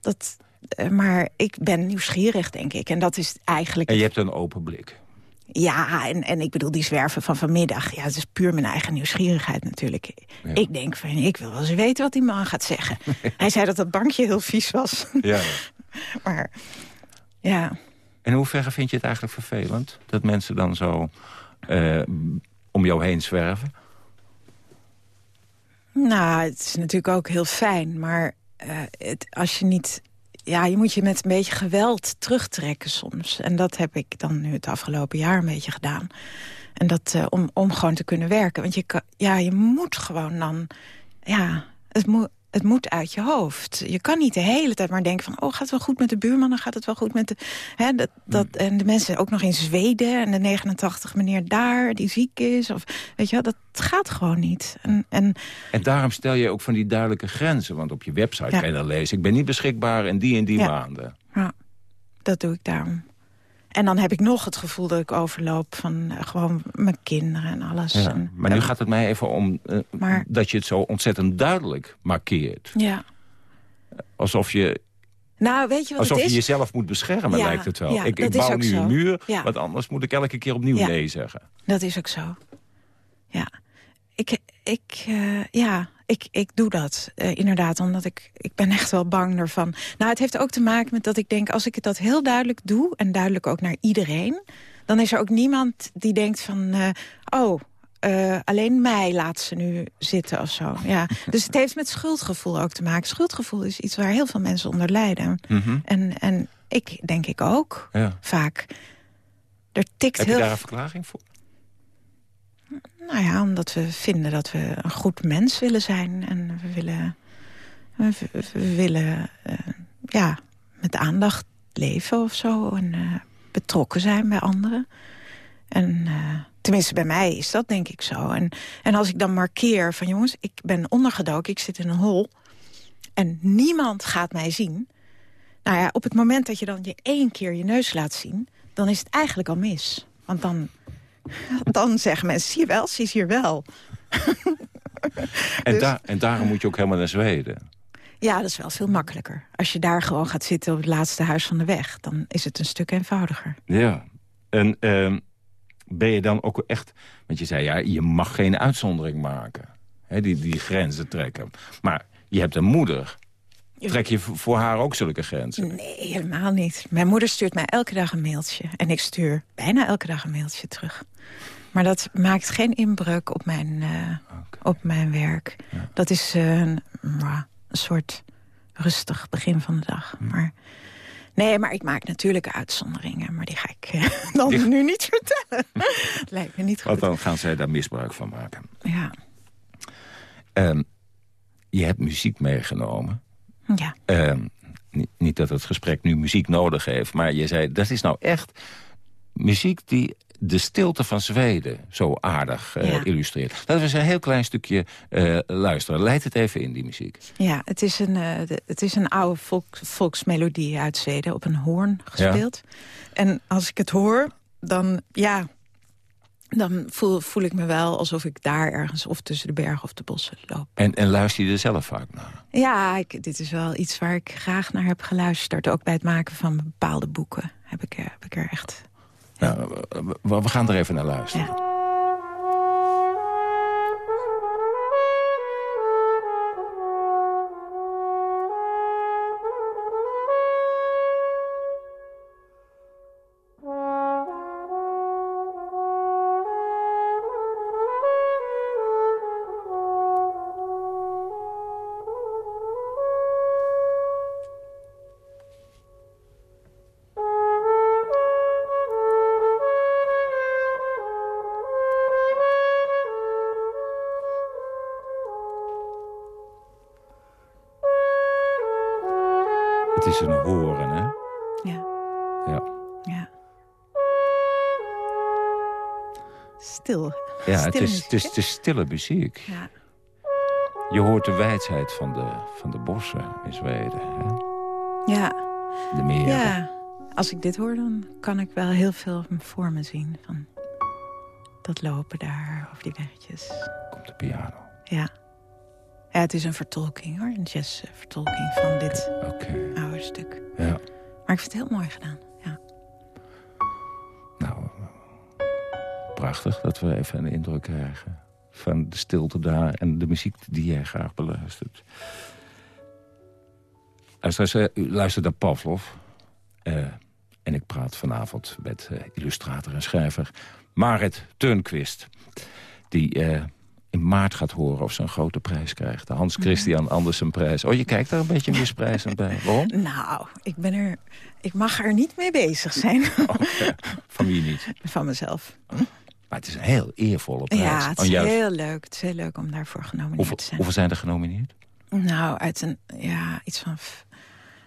Dat, eh, maar ik ben nieuwsgierig, denk ik. En dat is eigenlijk... En je hebt een open blik. Ja, en, en ik bedoel, die zwerven van vanmiddag... ja, het is puur mijn eigen nieuwsgierigheid natuurlijk. Ik denk van, ik wil wel eens weten wat die man gaat zeggen. Hij zei dat dat bankje heel vies was. Ja. maar, ja... En in hoeverre vind je het eigenlijk vervelend? Dat mensen dan zo eh, om jou heen zwerven? Nou, het is natuurlijk ook heel fijn, maar eh, het, als je niet... Ja, je moet je met een beetje geweld terugtrekken soms. En dat heb ik dan nu het afgelopen jaar een beetje gedaan. En dat eh, om, om gewoon te kunnen werken. Want je, ja, je moet gewoon dan... Ja, het moet, het moet uit je hoofd. Je kan niet de hele tijd maar denken van... oh, gaat het wel goed met de buurman, dan gaat het wel goed met de... Hè, dat, dat, En de mensen ook nog in Zweden en de 89 meneer daar die ziek is. Of, weet je wel, dat gaat gewoon niet. En, en En daarom stel je ook van die duidelijke grenzen. Want op je website Ja. kan je dan lezen... ik ben niet beschikbaar in die en die Ja. maanden. Ja, dat doe ik daarom. En dan heb ik nog het gevoel dat ik overloop van eh, gewoon mijn kinderen en alles. Ja. En, Maar nu gaat het mij even om eh, Maar- dat je het zo ontzettend duidelijk markeert. Ja. Alsof je, Nou, weet je wat alsof het je is? jezelf moet beschermen, Ja, lijkt het wel. ja, ik bouw nu zo. een muur, want anders moet ik elke keer opnieuw nee zeggen. Dat is ook zo. Ja. Ik, ik, eh, ja, ik, ik doe dat eh, inderdaad, omdat ik, ik ben echt wel bang ervan. Nou, het heeft ook te maken met dat ik denk... als ik het dat heel duidelijk doe, en duidelijk ook naar iedereen... dan is er ook niemand die denkt van... eh, oh, eh, alleen mij laat ze nu zitten of zo. Ja. Dus het heeft met schuldgevoel ook te maken. Schuldgevoel is iets waar heel veel mensen onder lijden. Mhm. En, en ik denk ik ook, Ja. vaak. Er tikt Heb je heel daar een verklaring voor? Nou ja, omdat we vinden dat we een goed mens willen zijn. En we willen, we, willen eh, ja, met aandacht leven of zo. En eh, betrokken zijn bij anderen. En eh, tenminste bij mij is dat denk ik zo. En, en als ik dan markeer van jongens, ik ben ondergedoken, ik zit in een hol. En niemand gaat mij zien. Nou ja, op het moment dat je dan je één keer je neus laat zien... dan is het eigenlijk al mis. Want dan, dan zeggen mensen, zie je wel, ze is hier wel. En, Dus- daar, en daarom moet je ook helemaal naar Zweden. Ja, dat is wel veel makkelijker. Als je daar gewoon gaat zitten op het laatste huis van de weg... dan is het een stuk eenvoudiger. Ja. En ehm, ben je dan ook echt... Want je zei, ja, je mag geen uitzondering maken. Hè, die, die grenzen trekken. Maar je hebt een moeder. Trek je voor haar ook zulke grenzen? Nee, helemaal niet. Mijn moeder stuurt mij elke dag een mailtje. En ik stuur bijna elke dag een mailtje terug. Maar dat maakt geen inbreuk op mijn, eh, op mijn werk. Dat is eh, een, een soort rustig begin van de dag. Maar, nee, maar ik maak natuurlijk uitzonderingen. Maar die ga ik eh, dan Die- nu niet vertellen. Lijkt me niet goed. Want dan gaan zij daar misbruik van maken. Ja. Ehm, je hebt muziek meegenomen. Ja. Ehm, niet, niet dat het gesprek nu muziek nodig heeft, maar je zei, dat is nou echt muziek die de stilte van Zweden zo aardig eh, Ja. illustreert. Laten we eens een heel klein stukje eh, luisteren. Leid het even in, die muziek. Ja, het is een, eh, de- het is een oude volk, volksmelodie uit Zweden, op een hoorn gespeeld. En als ik het hoor, dan, ja, dan voel, voel ik me wel alsof ik daar ergens... of tussen de bergen of de bossen loop. En, en luister je er zelf vaak naar? Ja, ik, dit is wel iets waar ik graag naar heb geluisterd. Ook bij het maken van bepaalde boeken heb ik, er- heb ik er echt... Nou, we, we- gaan er even naar luisteren. Het een horen, hè? Ja. Ja. Ja. Stil. Ja, het is, muziek, het, is, hè? het is stille muziek. Ja. Je hoort de wijsheid van de, van de bossen in Zweden. Hè? Ja. De meren. Ja. Als ik dit hoor, dan kan ik wel heel veel voor me zien. Van dat lopen daar, over die weggetjes. Komt de piano. Ja. Ja, het is een vertolking hoor, een jazzvertolking van dit oude stuk. Ja. Maar ik vind het heel mooi gedaan, ja. Nou, prachtig dat we even een indruk krijgen van de stilte daar... en de muziek die jij graag beluistert. Als u luistert naar Pavlov... Uh, en ik praat vanavond met uh, illustrator en schrijver Marit Turnquist... die in maart gaat horen of ze een grote prijs krijgt. De Hans Christian Andersen prijs. Oh, je kijkt daar een beetje misprijzend bij. Waarom? Nou, ik, ben er, ik mag er niet mee bezig zijn. Oh, Van wie niet? Van mezelf. Maar het is een heel eervolle prijs. Ja, het is heel leuk. Het is heel leuk om daarvoor genomineerd hoeveel, te zijn. Hoeveel zijn er genomineerd? Nou, uit een, ja, iets van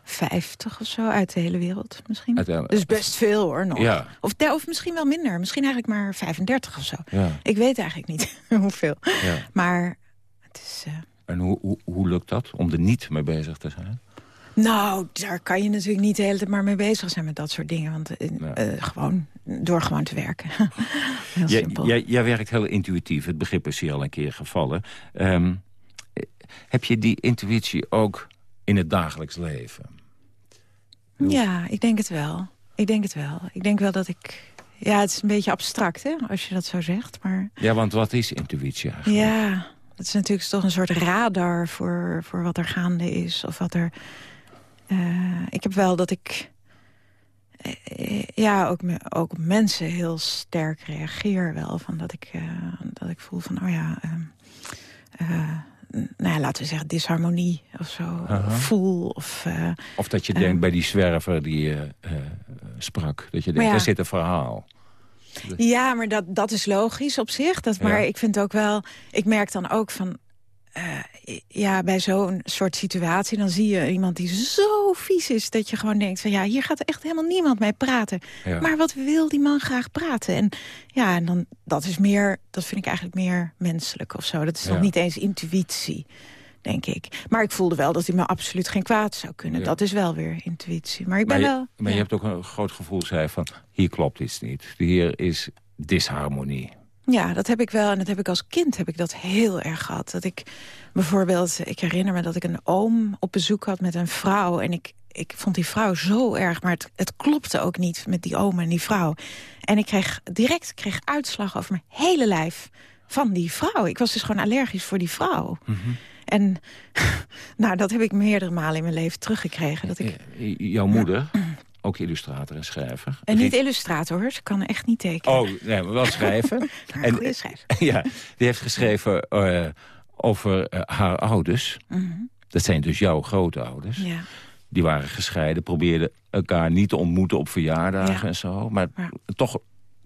50 of zo uit de hele wereld misschien. Dus best veel hoor nog. Ja. Of, of misschien wel minder. Misschien eigenlijk maar 35 of zo. Ja. Ik weet eigenlijk niet hoeveel. Ja. Maar het is... Uh... En hoe, hoe, hoe lukt dat om er niet mee bezig te zijn? Nou, daar kan je natuurlijk niet de hele tijd maar mee bezig zijn met dat soort dingen. Want uh, uh, gewoon, door gewoon te werken. heel jij, simpel. Jij, jij, werkt heel intuïtief. Het begrip is hier al een keer gevallen. Um, heb je die intuïtie ook in het dagelijks leven? Ja, ik denk het wel. Ik denk het wel. Ik denk wel dat ik... Ja, het is een beetje abstract, hè, als je dat zo zegt. Maar... Ja, want wat is intuïtie eigenlijk? Ja, het is natuurlijk toch een soort radar voor, voor wat er gaande is. Of wat er... Uh, ik heb wel dat ik... Uh, ja, ook, me, ook mensen heel sterk reageer wel. Van dat, ik, uh, dat ik voel van, oh ja... nou laten we zeggen, disharmonie of zo -huh. voel. Of, uh, of dat je uh, denkt bij die zwerver die je uh, sprak, dat je denkt, ja. daar zit een verhaal. Ja, maar dat, dat is logisch op zich. Dat, maar ja. ik vind ook wel, ik merk dan ook van, ja, bij zo'n soort situatie, dan zie je iemand die zo vies is, dat je gewoon denkt van, ja, hier gaat echt helemaal niemand mee praten. Ja. Maar wat wil die man graag praten? En ja, en dan, dat is meer, dat vind ik eigenlijk meer menselijk of zo. Dat is nog Ja. niet eens intuïtie, denk ik. Maar ik voelde wel dat hij me absoluut geen kwaad zou kunnen. Ja. Dat is wel weer intuïtie. Maar ik ben maar je, wel... maar je hebt ook een groot gevoel, zei van, hier klopt iets niet. Hier is disharmonie. Ja, dat heb ik wel. En dat heb ik als kind heb ik dat heel erg gehad. Dat ik bijvoorbeeld, ik herinner me dat ik een oom op bezoek had met een vrouw. En ik, ik vond die vrouw zo erg, maar het, het klopte ook niet met die oom en die vrouw. En ik kreeg direct kreeg uitslag over mijn hele lijf van die vrouw. Ik was dus gewoon allergisch voor die vrouw. En nou, dat heb ik meerdere malen in mijn leven teruggekregen. Dat ik, J- Jouw moeder, ook illustrator en schrijver. en niet illustrator, hoor. Ze kan echt niet tekenen. Oh, nee, maar wel schrijven. Een goede schrijver. ja, die heeft geschreven eh, over eh, haar ouders. Mhm. Dat zijn dus jouw grootouders. Ja. Die waren gescheiden, probeerden elkaar niet te ontmoeten op verjaardagen Ja. en zo. Maar Ja. toch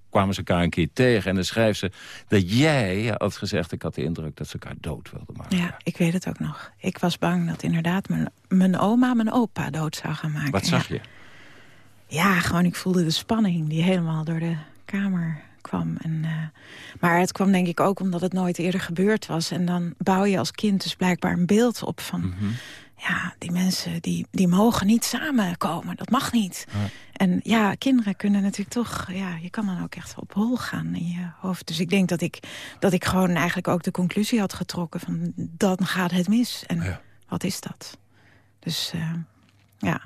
kwamen ze elkaar een keer tegen. En dan schrijft ze dat jij had gezegd... ik had de indruk dat ze elkaar dood wilden maken. Ja, ik weet het ook nog. Ik was bang dat inderdaad mijn, mijn oma mijn opa dood zou gaan maken. Wat zag ja. je? Ja, gewoon ik voelde de spanning die helemaal door de kamer kwam. En, eh, maar het kwam denk ik ook omdat het nooit eerder gebeurd was. En dan bouw je als kind dus blijkbaar een beeld op van... Mhm. ja, die mensen die, die mogen niet samenkomen. Dat mag niet. Ja. En ja, kinderen kunnen natuurlijk toch... Ja, je kan dan ook echt op hol gaan in je hoofd. Dus ik denk dat ik, dat ik gewoon eigenlijk ook de conclusie had getrokken... van dan gaat het mis. En Ja. wat is dat? Dus eh, ja...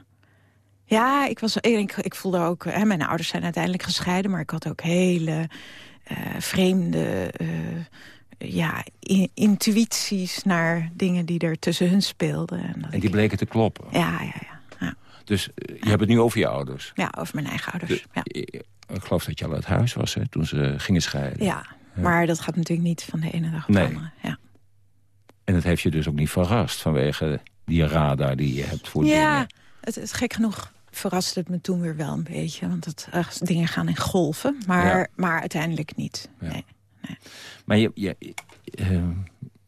Ja, ik, was, ik, ik voelde ook... Hè, mijn ouders zijn uiteindelijk gescheiden... maar ik had ook hele eh, vreemde eh, ja, intuïties naar dingen die er tussen hun speelden. En En die ik- bleken te kloppen. ja, ja, ja, ja. Dus eh, je hebt het nu over je ouders. Ja, over mijn eigen ouders. De- ja. Ik geloof dat je al uit huis was hè, toen ze gingen scheiden. ja, maar dat gaat natuurlijk niet van de ene dag op de andere. Ja, En dat heeft je dus ook niet verrast vanwege die radar die je hebt voor ja dingen. het, het, gek genoeg verraste het me toen weer wel een beetje. Want het, eh, dingen gaan in golven, maar, Ja. maar uiteindelijk niet. Ja. Nee. Maar je, je, eh,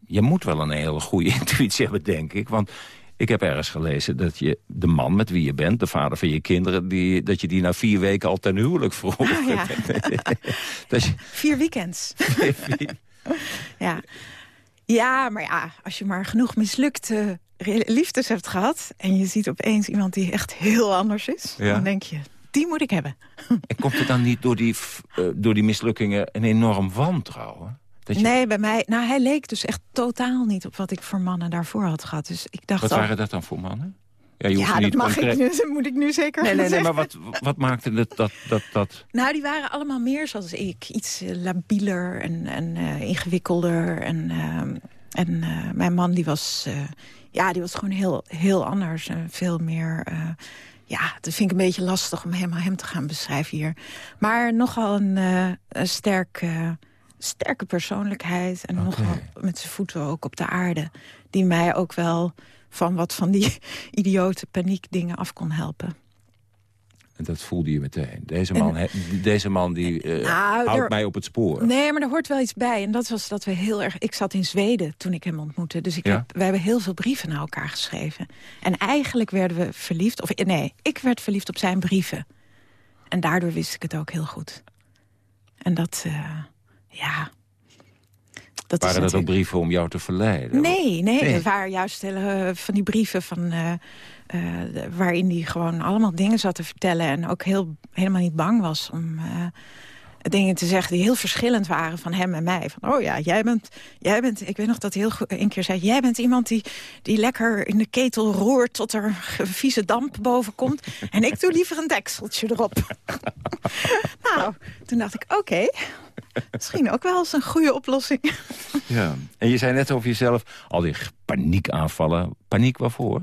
je moet wel een hele goede intuïtie hebben, denk ik. Want ik heb ergens gelezen dat je de man met wie je bent... de vader van je kinderen, die, dat je die na vier weken al ten huwelijk vroeg. Ah, ja. dat je, Vier weekends. ja. Ja, maar ja, als je maar genoeg mislukte liefdes hebt gehad... en je ziet opeens iemand die echt heel anders is... dan denk je, die moet ik hebben. En komt het dan niet door die, uh, door die mislukkingen een enorm wantrouwen? Dat je... Nee, bij mij... Nou, hij leek dus echt totaal niet op wat ik voor mannen daarvoor had gehad. Dus ik dacht wat al... waren dat dan voor mannen? Ja, je ja dat mag ik nu, moet ik nu zeker Nee, nee, nee maar wat, wat maakte het dat, dat, dat... Nou, die waren allemaal meer zoals ik. Iets uh, labieler en, en uh, ingewikkelder. En, uh, en uh, mijn man, die was, ja, die was gewoon heel, heel anders. En veel meer... ja, dat vind ik een beetje lastig om helemaal hem te gaan beschrijven hier. Maar nogal een, een sterk, sterke persoonlijkheid. En okay. nogal met zijn voeten ook op de aarde. Die mij ook wel van wat van die idiote paniekdingen af kon helpen. En dat voelde je meteen. Deze man, en, deze man die uh, nou, houdt er, mij op het spoor. Nee, maar er hoort wel iets bij. En dat was dat we heel erg... Ik zat in Zweden toen ik hem ontmoette. Dus ik ja? heb, we hebben heel veel brieven naar elkaar geschreven. En eigenlijk werden we verliefd... Of nee, ik werd verliefd op zijn brieven. En daardoor wist ik het ook heel goed. En dat, uh, ja... Dat waren dat ook brieven om jou te verleiden? Nee, nee, nee. het waren juist uh, van die brieven van, uh, uh, waarin hij gewoon allemaal dingen zat te vertellen... en ook heel, helemaal niet bang was om dingen te zeggen die heel verschillend waren van hem en mij. Van, oh ja, jij bent, jij bent, ik weet nog dat hij heel goed een keer zei... jij bent iemand die, die lekker in de ketel roert tot er vieze damp boven komt. en ik doe liever een dekseltje erop. nou, toen dacht ik, oké, Misschien ook wel eens een goede oplossing. Ja, en je zei net over jezelf, al die paniekaanvallen. Paniek waarvoor?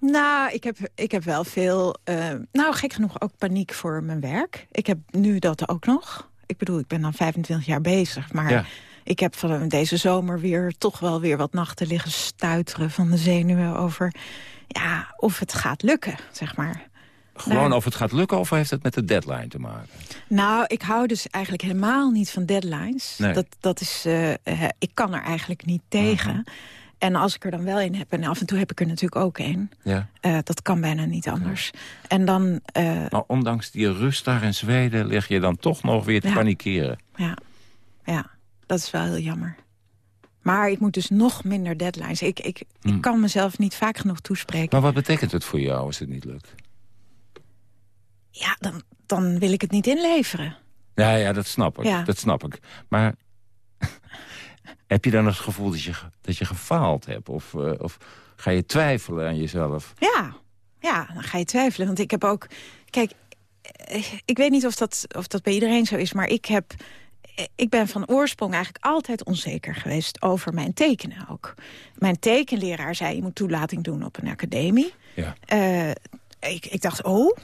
Nou, ik heb, ik heb wel veel... Uh, nou, gek genoeg ook paniek voor mijn werk. Ik heb nu dat ook nog. Ik bedoel, ik ben dan 25 jaar bezig, maar... Ja. Ik heb van deze zomer weer toch wel weer wat nachten liggen stuiteren van de zenuwen over ja, of het gaat lukken, zeg maar. Gewoon of het gaat lukken of heeft het met de deadline te maken? Nou, ik hou dus eigenlijk helemaal niet van deadlines. Nee. Dat, dat is, uh, ik kan er eigenlijk niet tegen. Uh -huh. En als ik er dan wel een heb, en af en toe heb ik er natuurlijk ook een. Ja. Uh, dat kan bijna niet anders. En dan, maar ondanks die rust daar in Zweden lig je dan toch nog weer te ja. panikeren. Ja. ja, dat is wel heel jammer. Maar ik moet dus nog minder deadlines. Ik, ik, Hmm. ik kan mezelf niet vaak genoeg toespreken. Maar wat betekent het voor jou als het niet lukt? Ja, dan, dan wil ik het niet inleveren. Ja, ja dat snap ik. Ja. Dat snap ik. Maar heb je dan het gevoel dat je, dat je gefaald hebt? Of, uh, of ga je twijfelen aan jezelf? Ja, ja, dan ga je twijfelen. Want ik heb ook... Kijk, ik weet niet of dat, of dat bij iedereen zo is, maar ik heb... Ik ben van oorsprong eigenlijk altijd onzeker geweest over mijn tekenen ook. Mijn tekenleraar zei, je moet toelating doen op een academie. Ja. Uh, ik, ik dacht, oh,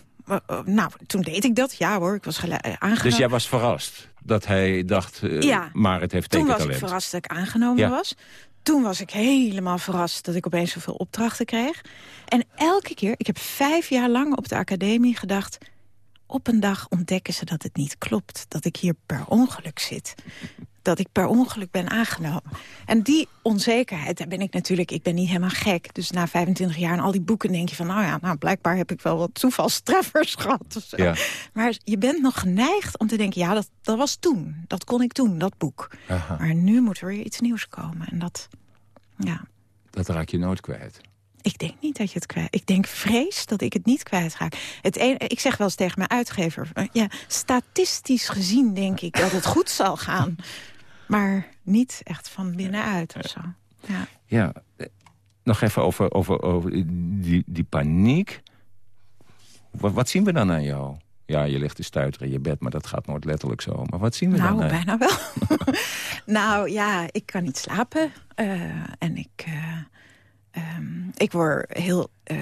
nou, toen deed ik dat. Ja hoor, ik was aangenomen. Dus jij was verrast dat hij dacht, uh, ja. maar het heeft Toen tekentalent. was ik verrast dat ik aangenomen ja. was. Toen was ik helemaal verrast dat ik opeens zoveel opdrachten kreeg. En elke keer, ik heb vijf jaar lang op de academie gedacht... op een dag ontdekken ze dat het niet klopt. Dat ik hier per ongeluk zit. Dat ik per ongeluk ben aangenomen. En die onzekerheid, daar ben ik natuurlijk... ik ben niet helemaal gek. Dus na 25 jaar en al die boeken denk je van... nou ja, nou, blijkbaar heb ik wel wat toevalstreffers gehad. Of zo. Ja. Maar je bent nog geneigd om te denken... ja, dat, dat was toen. Dat kon ik toen, dat boek. Aha. Maar nu moet er weer iets nieuws komen. En dat, ja... Dat raak je nooit kwijt. Ik denk niet dat je het kwijt... Ik denk vrees dat ik het niet kwijtraak. Het een, ik zeg wel eens tegen mijn uitgever... Ja, statistisch gezien denk ik dat het goed zal gaan. Maar niet echt van binnenuit of zo. Ja, ja nog even over, over, over die, die paniek. Wat, wat zien we dan aan jou? Ja, je ligt te stuiteren in je bed, maar dat gaat nooit letterlijk zo. Maar wat zien we nou, dan? Nou, bijna wel. nou ja, ik kan niet slapen. Uh, en ik, uh, um, ik word heel, uh,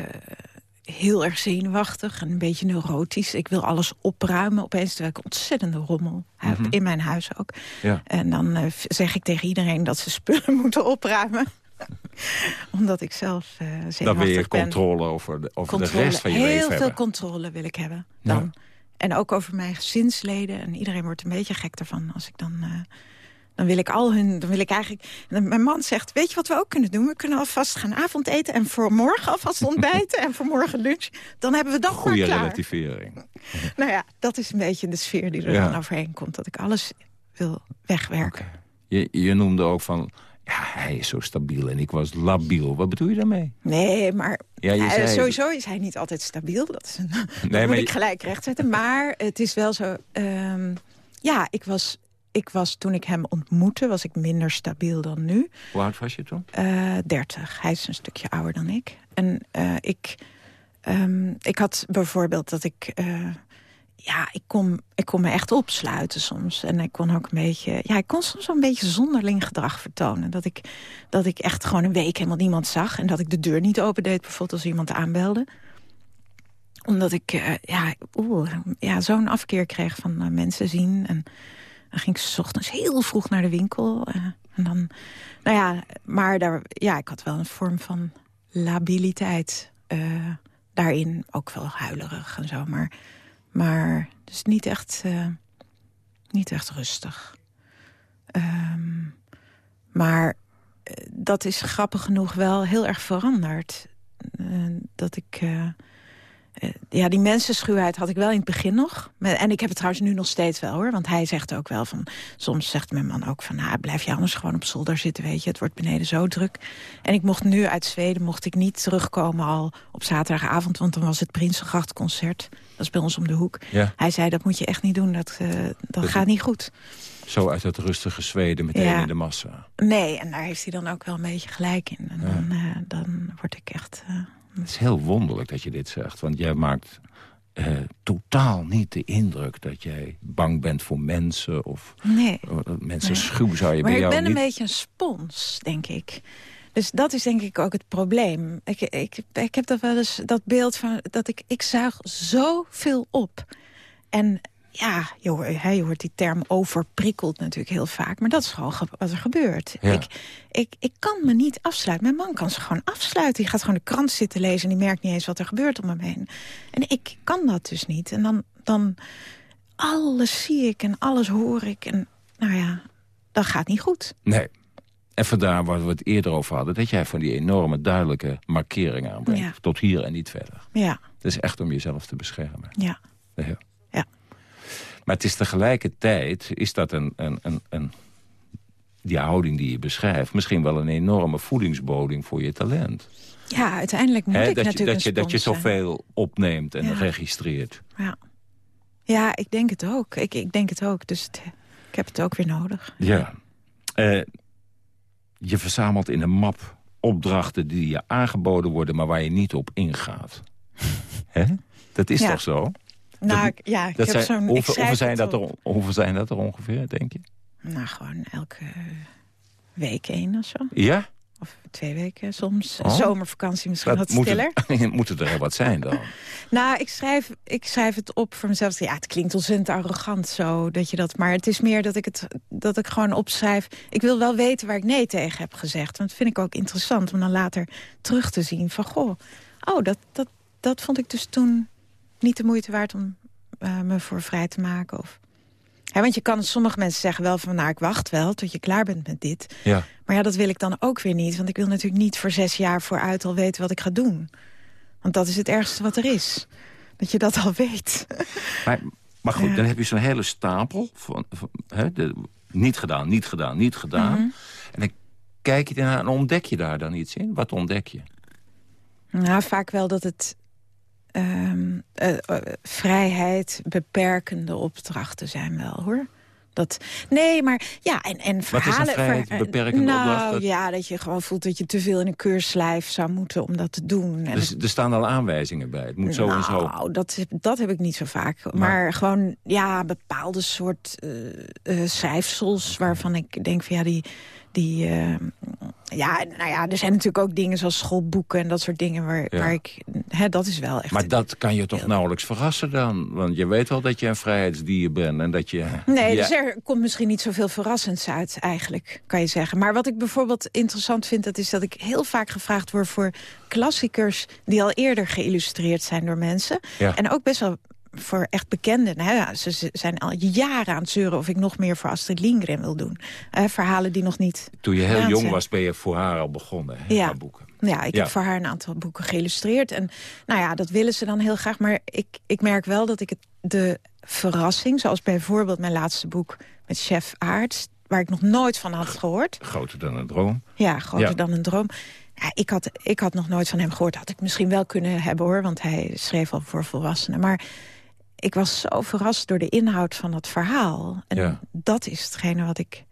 heel erg zenuwachtig en een beetje neurotisch. Ik wil alles opruimen. Opeens terwijl ik ontzettende rommel heb, mm -hmm. in mijn huis ook. Ja. En dan zeg ik tegen iedereen dat ze spullen moeten opruimen. Omdat ik zelf uh, zenuwachtig Dan wil je ben. controle over, de, over controle, de rest van je heel leven veel hebben. controle wil ik hebben dan. Ja. En ook over mijn gezinsleden. En iedereen wordt een beetje gek ervan als ik dan... Uh, dan wil ik al hun, dan wil ik eigenlijk... mijn man zegt, weet je wat we ook kunnen doen? We kunnen alvast gaan avondeten en voor morgen alvast ontbijten... en voor morgen lunch. Dan hebben we dat Goeie maar klaar. relativering. nou ja, dat is een beetje de sfeer die er Ja. dan overheen komt. Dat ik alles wil wegwerken. Je, je noemde ook van... Ja, hij is zo stabiel en ik was labiel. Wat bedoel je daarmee? Nee, maar Ja, je eh, zei- sowieso is hij niet altijd stabiel. Dat, is een, dat maar moet je- ik gelijk rechtzetten. Maar het is wel zo... ehm, ja, ik was, ik was toen ik hem ontmoette, was ik minder stabiel dan nu. Hoe oud was je toen? Eh 30. Hij is een stukje ouder dan ik. En eh, ik, ehm, ik had bijvoorbeeld dat ik... eh, ja, ik kon, ik kon me echt opsluiten soms. En ik kon ook een beetje... Ja, ik kon soms een beetje zonderling gedrag vertonen. Dat ik, dat ik echt gewoon een week helemaal niemand zag. En dat ik de deur niet opendeed, bijvoorbeeld als iemand aanbelde. Omdat ik ja, oeh, ja, zo'n afkeer kreeg van mensen zien. En dan ging ik 's ochtends heel vroeg naar de winkel. eh, en dan, nou ja, maar daar, ja, ik had wel een vorm van labiliteit eh, daarin. Ook wel huilerig en zo, maar, maar dus niet echt, eh, niet echt rustig. Ehm, maar dat is grappig genoeg wel heel erg veranderd. Dat ik... eh, ja, die mensenschuwheid had ik wel in het begin nog. En ik heb het trouwens nu nog steeds wel, hoor. Want hij zegt ook wel van... Soms zegt mijn man ook van... Nou, blijf je anders gewoon op zolder zitten, weet je. Het wordt beneden zo druk. En ik mocht nu uit Zweden mocht ik niet terugkomen al op zaterdagavond... want dan was het Prinsengrachtconcert. Dat is bij ons om de hoek. Ja. Hij zei, dat moet je echt niet doen. Dat, eh, dat Dat- gaat niet goed. Zo uit het rustige Zweden meteen Ja. in de massa. Nee, en daar heeft hij dan ook wel een beetje gelijk in. En dan, eh, dan word ik echt... Het is heel wonderlijk dat je dit zegt. Want jij maakt eh, totaal niet de indruk dat jij bang bent voor mensen. Of Nee. eh, mensen Nee. schuw zou je maar bij ik jou ben niet... een beetje een spons, denk ik. Dus dat is denk ik ook het probleem. Ik, ik, ik heb dat wel eens dat beeld van dat ik, ik zuig zoveel op. En ja, je hoort, je hoort die term overprikkeld natuurlijk heel vaak. Maar dat is gewoon ge- wat er gebeurt. Ja. Ik, ik, ik kan me niet afsluiten. Mijn man kan ze gewoon afsluiten. Die gaat gewoon de krant zitten lezen en die merkt niet eens wat er gebeurt om hem heen. En ik kan dat dus niet. En dan, dan alles zie ik en alles hoor ik. En nou ja, dat gaat niet goed. Nee. En vandaar waar we het eerder over hadden... dat jij van die enorme duidelijke markering aanbrengt. Ja. Tot hier en niet verder. Ja, Dat is echt om jezelf te beschermen. ja. Ja. Maar het is tegelijkertijd, is dat een, een, een, een, die houding die je beschrijft... misschien wel een enorme voedingsboding voor je talent. Ja, uiteindelijk moet ik dat, je, natuurlijk dat, je, dat je zoveel opneemt en Ja. registreert. Ja. ja, ik denk het ook. Ik, ik denk het ook. Dus het- ik heb het ook weer nodig. Ja. Eh, je verzamelt in een map opdrachten die je aangeboden worden... maar waar je niet op ingaat. Hè? Dat is Ja. toch zo? Nou, Dat- ja, ik dat heb zijn, zo'n... ik hoeveel, zijn dat er, hoeveel zijn dat er ongeveer, denk je? Nou, gewoon elke week één of zo. Ja? Of twee weken soms. Oh. Zomervakantie misschien wat moet stiller. moet het er heel wat zijn dan? Nou, ik schrijf, ik schrijf het op voor mezelf. Ja, het klinkt ontzettend arrogant zo, dat je dat... Maar het is meer dat ik, het, dat ik gewoon opschrijf... Ik wil wel weten waar ik nee tegen heb gezegd. Want dat vind ik ook interessant om dan later terug te zien. Van, goh, oh, dat, dat, dat vond ik dus toen niet de moeite waard... om eh, me voor vrij te maken. Of... Ja, want je kan, sommige mensen zeggen wel van... nou, ik wacht wel tot je klaar bent met dit. Ja. Maar ja, dat wil ik dan ook weer niet. Want ik wil natuurlijk niet voor zes jaar vooruit al weten wat ik ga doen. Want dat is het ergste wat er is. Dat je dat al weet. Maar, maar goed, dan heb je zo'n hele stapel. Van, van, hè, de, niet gedaan, niet gedaan, niet gedaan. Mhm. En dan kijk je ernaar en ontdek je daar dan iets in? Wat ontdek je? Nou, vaak wel dat het ehm, eh, eh, vrijheid beperkende opdrachten zijn wel, hoor. Dat, nee, maar ja, en, en verhalen... vrijheid ver- beperkende nou, opdracht? Ja, dat je gewoon voelt dat je te veel in een keurslijf zou moeten om dat te doen. En Dus, er staan al aanwijzingen bij. Het moet zo en zo. Nou, dat, dat heb ik niet zo vaak. Maar, gewoon, ja, bepaalde soort eh, eh, schrijfsels waarvan ik denk van ja, die... die eh, ja, nou ja, er zijn natuurlijk ook dingen zoals schoolboeken en dat soort dingen waar, Ja. waar ik... Hè, dat is wel echt... Maar dat kan je toch nauwelijks verrassen dan? Want je weet wel dat je een vrijheidsdier bent en dat je... Nee, Ja. dus er komt misschien niet zoveel verrassends uit eigenlijk, kan je zeggen. Maar wat ik bijvoorbeeld interessant vind, dat is dat ik heel vaak gevraagd word voor klassiekers die al eerder geïllustreerd zijn door mensen. Ja. En ook best wel voor echt bekenden. Hè? Ja, Ze zijn al jaren aan het zeuren of ik nog meer voor Astrid Lindgren wil doen. Eh, verhalen die nog niet Toen je heel jong was, ben je voor haar al begonnen, hè, Ja. boeken. Ja, ik Ja. heb voor haar een aantal boeken geïllustreerd. En nou ja, dat willen ze dan heel graag. Maar ik, ik merk wel dat ik het, de verrassing... zoals bijvoorbeeld mijn laatste boek met chef Aarts... waar ik nog nooit van had gehoord. Groter dan een droom. Ja, groter dan een droom. Ja, ik, had, ik had nog nooit van hem gehoord. Had ik misschien wel kunnen hebben hoor, want hij schreef al voor volwassenen. Maar ik was zo verrast door de inhoud van dat verhaal. En dat is hetgene wat ik,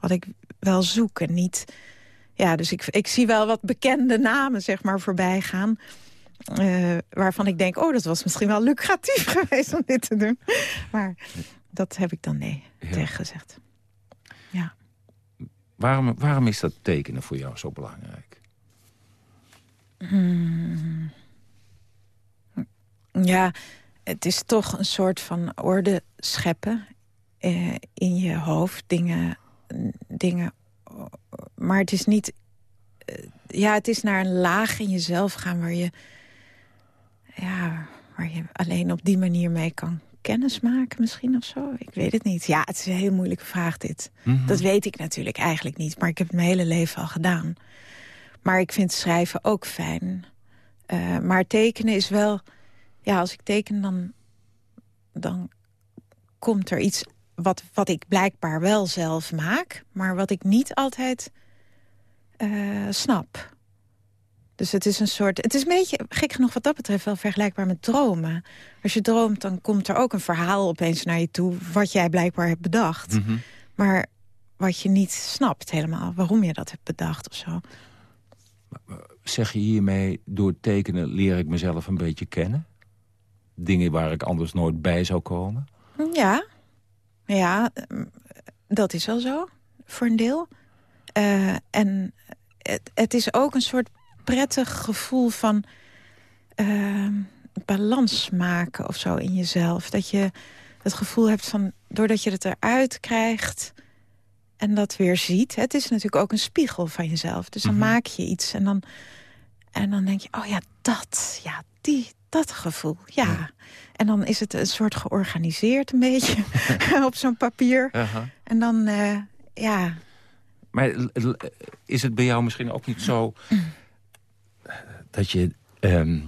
wat ik wel zoek en niet... Ja, dus ik, ik zie wel wat bekende namen zeg maar, voorbij gaan. Uh, waarvan ik denk, oh, dat was misschien wel lucratief geweest om dit te doen. Maar dat heb ik dan nee tegen gezegd. Ja. Waarom, waarom is dat tekenen voor jou zo belangrijk? Hmm. Ja, het is toch een soort van orde scheppen eh, in je hoofd. Dingen, dingen. Maar het is niet... Eh, ja, het is naar een laag in jezelf gaan waar je... Ja, waar je alleen op die manier mee kan kennis maken misschien of zo. Ik weet het niet. Ja, het is een heel moeilijke vraag dit. Mhm. Dat weet ik natuurlijk eigenlijk niet. Maar ik heb het mijn hele leven al gedaan. Maar ik vind schrijven ook fijn. Uh, maar tekenen is wel... Ja, als ik teken dan... dan komt er iets wat, wat ik blijkbaar wel zelf maak... maar wat ik niet altijd uh, snap. Dus het is een soort... Het is een beetje, gek genoeg wat dat betreft, wel vergelijkbaar met dromen. Als je droomt, dan komt er ook een verhaal opeens naar je toe... wat jij blijkbaar hebt bedacht. Mhm. Maar wat je niet snapt helemaal, waarom je dat hebt bedacht of zo. Zeg je hiermee, door tekenen leer ik mezelf een beetje kennen? Dingen waar ik anders nooit bij zou komen? Ja, ja dat is wel zo, voor een deel. Uh, en het, het is ook een soort prettig gevoel van uh, balans maken of zo in jezelf. Dat je het gevoel hebt van, doordat je het eruit krijgt en dat weer ziet. Het is natuurlijk ook een spiegel van jezelf. Dus dan mhm. maak je iets en dan, en dan denk je, oh ja, dat, ja, die, dat gevoel, ja. En dan is het een soort georganiseerd een beetje op zo'n papier. En dan, uh, ja... Maar is het bij jou misschien ook niet zo... Mm dat je ehm,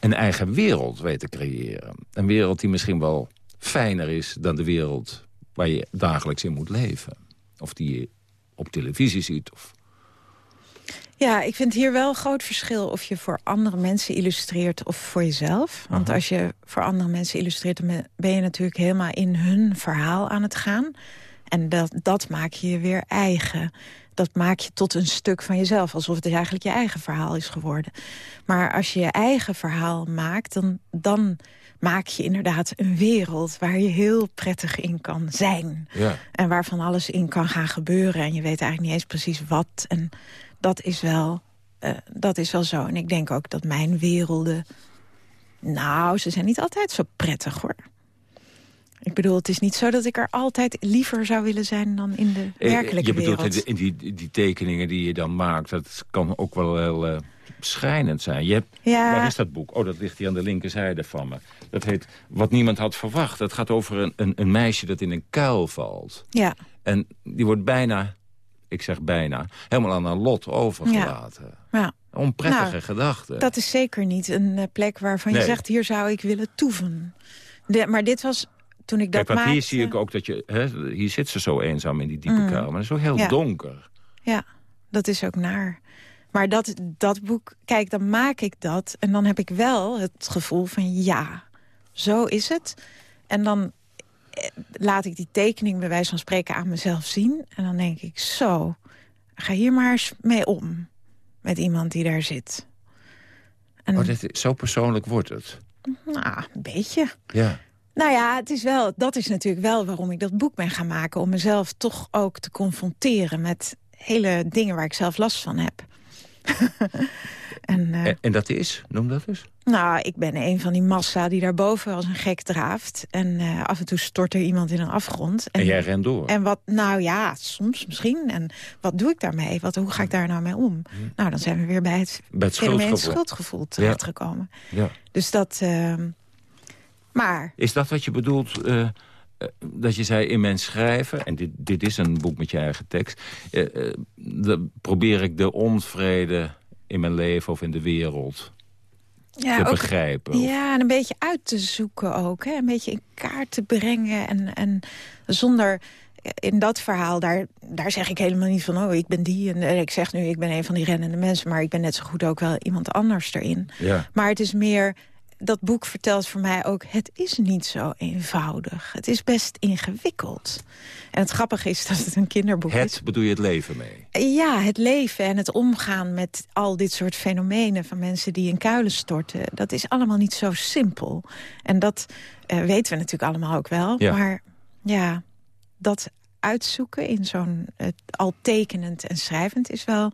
een eigen wereld weet te creëren. Een wereld die misschien wel fijner is dan de wereld waar je dagelijks in moet leven. Of die je op televisie ziet. Of... Ja, ik vind hier wel een groot verschil of je voor andere mensen illustreert of voor jezelf. Want als je voor andere mensen illustreert, dan ben je natuurlijk helemaal in hun verhaal aan het gaan. En dat, dat maak je weer eigen dat maak je tot een stuk van jezelf. Alsof het eigenlijk je eigen verhaal is geworden. Maar als je je eigen verhaal maakt, dan, dan maak je inderdaad een wereld... waar je heel prettig in kan zijn. Ja. En waarvan alles in kan gaan gebeuren. En je weet eigenlijk niet eens precies wat. En dat is wel, uh, dat is wel zo. En ik denk ook dat mijn werelden... Nou, ze zijn niet altijd zo prettig, hoor. Ik bedoel, het is niet zo dat ik er altijd liever zou willen zijn dan in de eh, werkelijke wereld. Je bedoelt, in die, die tekeningen die je dan maakt, dat kan ook wel heel uh, schijnend zijn. Je hebt, ja. Waar is dat boek? Oh, dat ligt hier aan de linkerzijde van me. Dat heet Wat niemand had verwacht. Dat gaat over een, een, een meisje dat in een kuil valt. Ja. En die wordt bijna, ik zeg bijna, helemaal aan een lot overgelaten. Ja. ja. Onprettige nou, gedachten. Dat is zeker niet een eh, plek waarvan je zegt... hier zou ik willen toeven. De, maar dit was toen ik dat Kijk, hier zie ik ook dat je... Hè, hier zit ze zo eenzaam in die diepe mm. Maar het is ook heel donker. Ja, dat is ook naar. Maar dat, dat boek, kijk, dan maak ik dat. En dan heb ik wel het gevoel van ja, zo is het. En dan laat ik die tekening bij wijze van spreken aan mezelf zien. En dan denk ik, zo, ga hier maar eens mee om. Met iemand die daar zit. En, oh, dit, zo persoonlijk wordt het? Nou, een beetje. Ja. Nou ja, het is wel, dat is natuurlijk wel waarom ik dat boek ben gaan maken. Om mezelf toch ook te confronteren met hele dingen waar ik zelf last van heb. en, uh, en, dat is? Noem dat eens. Nou, ik ben een van die massa die daarboven als een gek draaft. En uh, af en toe stort er iemand in een afgrond. En, en, jij rent door? En wat, nou ja, soms misschien. En wat doe ik daarmee? Wat, hoe ga ik daar nou mee om? Hm. Nou, dan zijn we weer bij het, bij het schuldgevoel, schuldgevoel terechtgekomen. Ja. Dus dat... Uh, maar... Is dat wat je bedoelt... Uh, dat je zei in mijn schrijven, en dit, dit is een boek met je eigen tekst... Uh, probeer ik de onvrede in mijn leven of in de wereld ja, te begrijpen. Ja, en een beetje uit te zoeken ook. Hè? Een beetje in kaart te brengen. En, en zonder... in dat verhaal, daar, daar zeg ik helemaal niet van... oh, ik ben die en ik zeg nu, ik ben een van die rennende mensen... maar ik ben net zo goed ook wel iemand anders erin. Ja. Maar het is meer dat boek vertelt voor mij ook... het is niet zo eenvoudig. Het is best ingewikkeld. En het grappige is dat het een kinderboek het, is. bedoel je het leven mee? Ja, het leven en het omgaan met al dit soort fenomenen... van mensen die in kuilen storten, dat is allemaal niet zo simpel. En dat uh, weten we natuurlijk allemaal ook wel. Ja. Maar ja, dat uitzoeken in zo'n al tekenend en schrijvend is wel...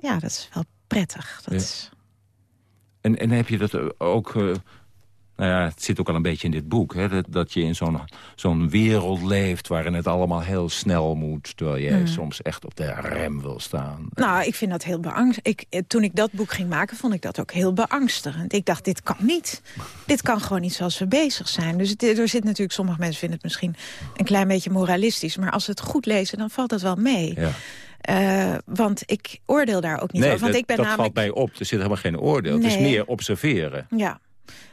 ja, dat is wel prettig. Dat Ja. is, En, en heb je dat ook... eh, nou ja, het zit ook al een beetje in dit boek. Hè, dat, dat je in zo'n zo'n wereld leeft waarin het allemaal heel snel moet. Terwijl jij Hmm. soms echt op de rem wil staan. Nou, ik vind dat heel beangstigend. Ik, eh, toen ik dat boek ging maken, vond ik dat ook heel beangstigend. Ik dacht, dit kan niet. Dit kan gewoon niet zoals we bezig zijn. Dus het, er zit natuurlijk, sommige mensen vinden het misschien een klein beetje moralistisch. Maar als ze het goed lezen, dan valt dat wel mee. Ja. Eh, want ik oordeel daar ook niet nee, over. Want dat, ik ben dat namelijk... valt mij op. Er zit helemaal geen oordeel. Het is Nee. meer observeren. Ja.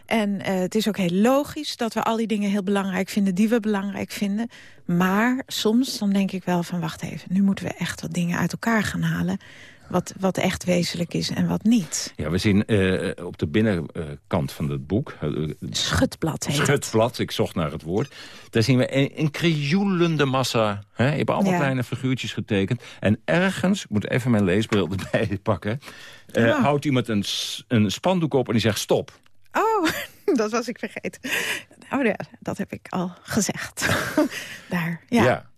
En eh, het is ook heel logisch dat we al die dingen heel belangrijk vinden... die we belangrijk vinden. Maar soms dan denk ik wel van, wacht even... nu moeten we echt wat dingen uit elkaar gaan halen... wat, wat echt wezenlijk is en wat niet. Ja, we zien eh, op de binnenkant van het boek... eh, Schutblad heet het. Schutblad, ik zocht naar het woord. Daar zien we een, een krioelende massa. Hè? Je hebt allemaal Ja. kleine figuurtjes getekend. En ergens, ik moet even mijn leesbril erbij pakken... Ja. houdt iemand een, een spandoek op en die zegt stop. Oh, dat was ik vergeten. Oh ja, dat heb ik al gezegd. Daar, ja.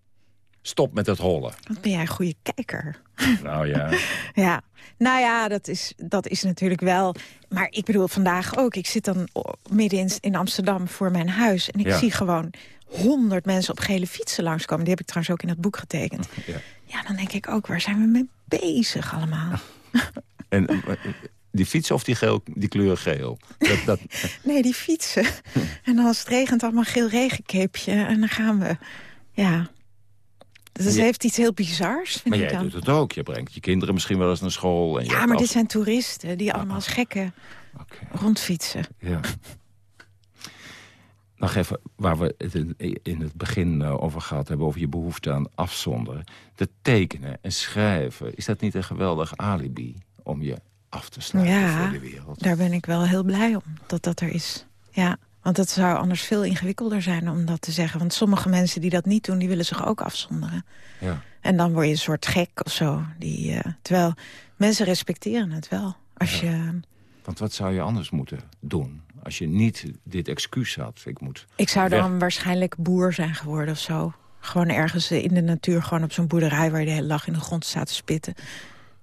Stop met het rollen. Wat ben jij een goede kijker. Nou ja. Ja, nou ja, dat is, dat is natuurlijk wel... Maar ik bedoel, vandaag ook. Ik zit dan midden in, in Amsterdam voor mijn huis... en ik Ja. zie gewoon honderd mensen op gele fietsen langskomen. Die heb ik trouwens ook in het boek getekend. Ja. Ja, dan denk ik ook, waar zijn we mee bezig allemaal? En eh, die fiets of die, geel, die kleur geel? Dat, dat, Nee, die fietsen. En dan als het regent, allemaal geel regencapeje. En dan gaan we... Ja. Dus het heeft iets heel bizars, vind maar jij doet het ook. Je brengt je kinderen misschien wel eens naar school. En Ja, maar af- dit zijn toeristen die allemaal als gekken rondfietsen. Ja. Nog even waar we het in- het begin eh, over gehad hebben... over je behoefte aan afzonderen. De tekenen en schrijven, is dat niet een geweldig alibi... om je af te sluiten Ja, voor de wereld? daar ben ik wel heel blij om dat dat er is. Ja, want het zou anders veel ingewikkelder zijn om dat te zeggen. Want sommige mensen die dat niet doen, die willen zich ook afzonderen. Ja. En dan word je een soort gek of zo. Die, eh, terwijl mensen respecteren het wel. Als je, Want wat zou je anders moeten doen... als je niet dit excuus had? Ik moet ik zou weg. dan waarschijnlijk boer zijn geworden of zo. Gewoon ergens eh, in de natuur, gewoon op zo'n boerderij... waar je de hele dag in de grond staat te spitten.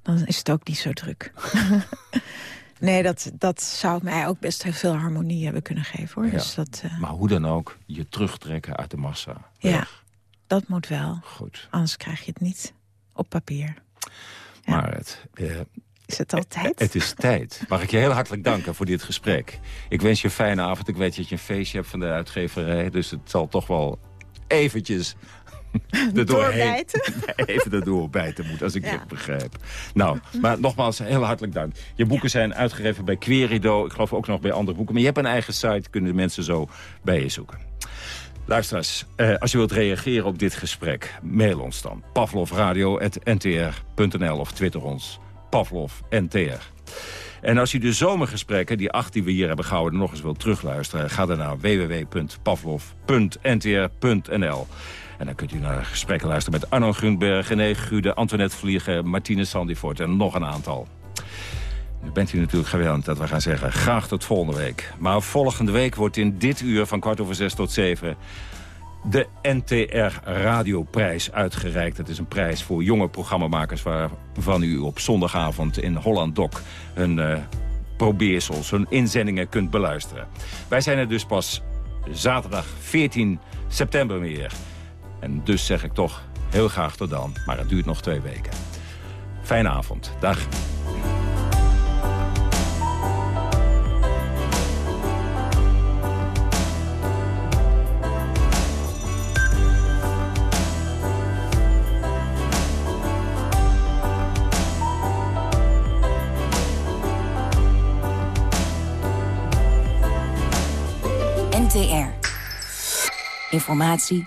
Dan is het ook niet zo druk. nee, dat, dat zou mij ook best heel veel harmonie hebben kunnen geven. hoor. Ja. Dus dat, eh, Maar hoe dan ook, je terugtrekken uit de massa. ja, dat moet wel. Goed. Anders krijg je het niet op papier. Maar het, eh, Is het altijd? het is tijd. Mag ik je heel hartelijk danken voor dit gesprek. Ik wens je een fijne avond. Ik weet dat je een feestje hebt van de uitgeverij. Dus het zal toch wel eventjes er doorheen. Doorbijten. Even erdoor bijten moet, als ik Ja. je begrijp. Nou, maar nogmaals, heel hartelijk dank. Je boeken zijn uitgegeven bij Querido. Ik geloof ook nog bij andere boeken. Maar je hebt een eigen site, kunnen de mensen zo bij je zoeken. Luisteraars, eh, als je wilt reageren op dit gesprek, mail ons dan. pavlovradio.ntr.nl of twitter ons. pavlovntr. En als u de zomergesprekken, die acht die we hier hebben gehouden... nog eens wilt terugluisteren, ga dan naar www.pavlov.ntr.nl. En dan kunt u naar gesprekken luisteren met Arno Grunberg... René Gude, Antoinette Vliegen, Martine Sandifort en nog een aantal. Nu bent u natuurlijk gewend dat we gaan zeggen graag tot volgende week. Maar volgende week wordt in dit uur van kwart over zes tot zeven... de NTR Radioprijs uitgereikt. Het is een prijs voor jonge programmamakers... waarvan u op zondagavond in Holland Doc hun eh, probeersels, hun inzendingen kunt beluisteren. Wij zijn er dus pas zaterdag 14 september meer. En dus zeg ik toch heel graag tot dan. Maar het duurt nog twee weken. Fijne avond. Dag. Informatie,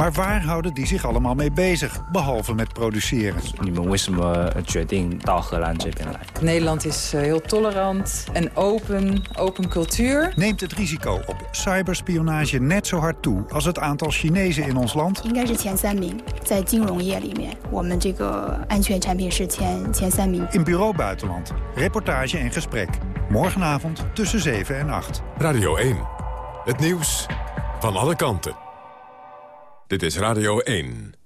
Maar waar houden die zich allemaal mee bezig, behalve met produceren? Nederland is eh, heel tolerant en open, open cultuur. Neemt het risico op cyberspionage net zo hard toe als het aantal Chinezen in ons land? In Bureau Buitenland, reportage en gesprek. Morgenavond tussen 7 en 8. Radio 1, het nieuws van alle kanten. Dit is Radio 1.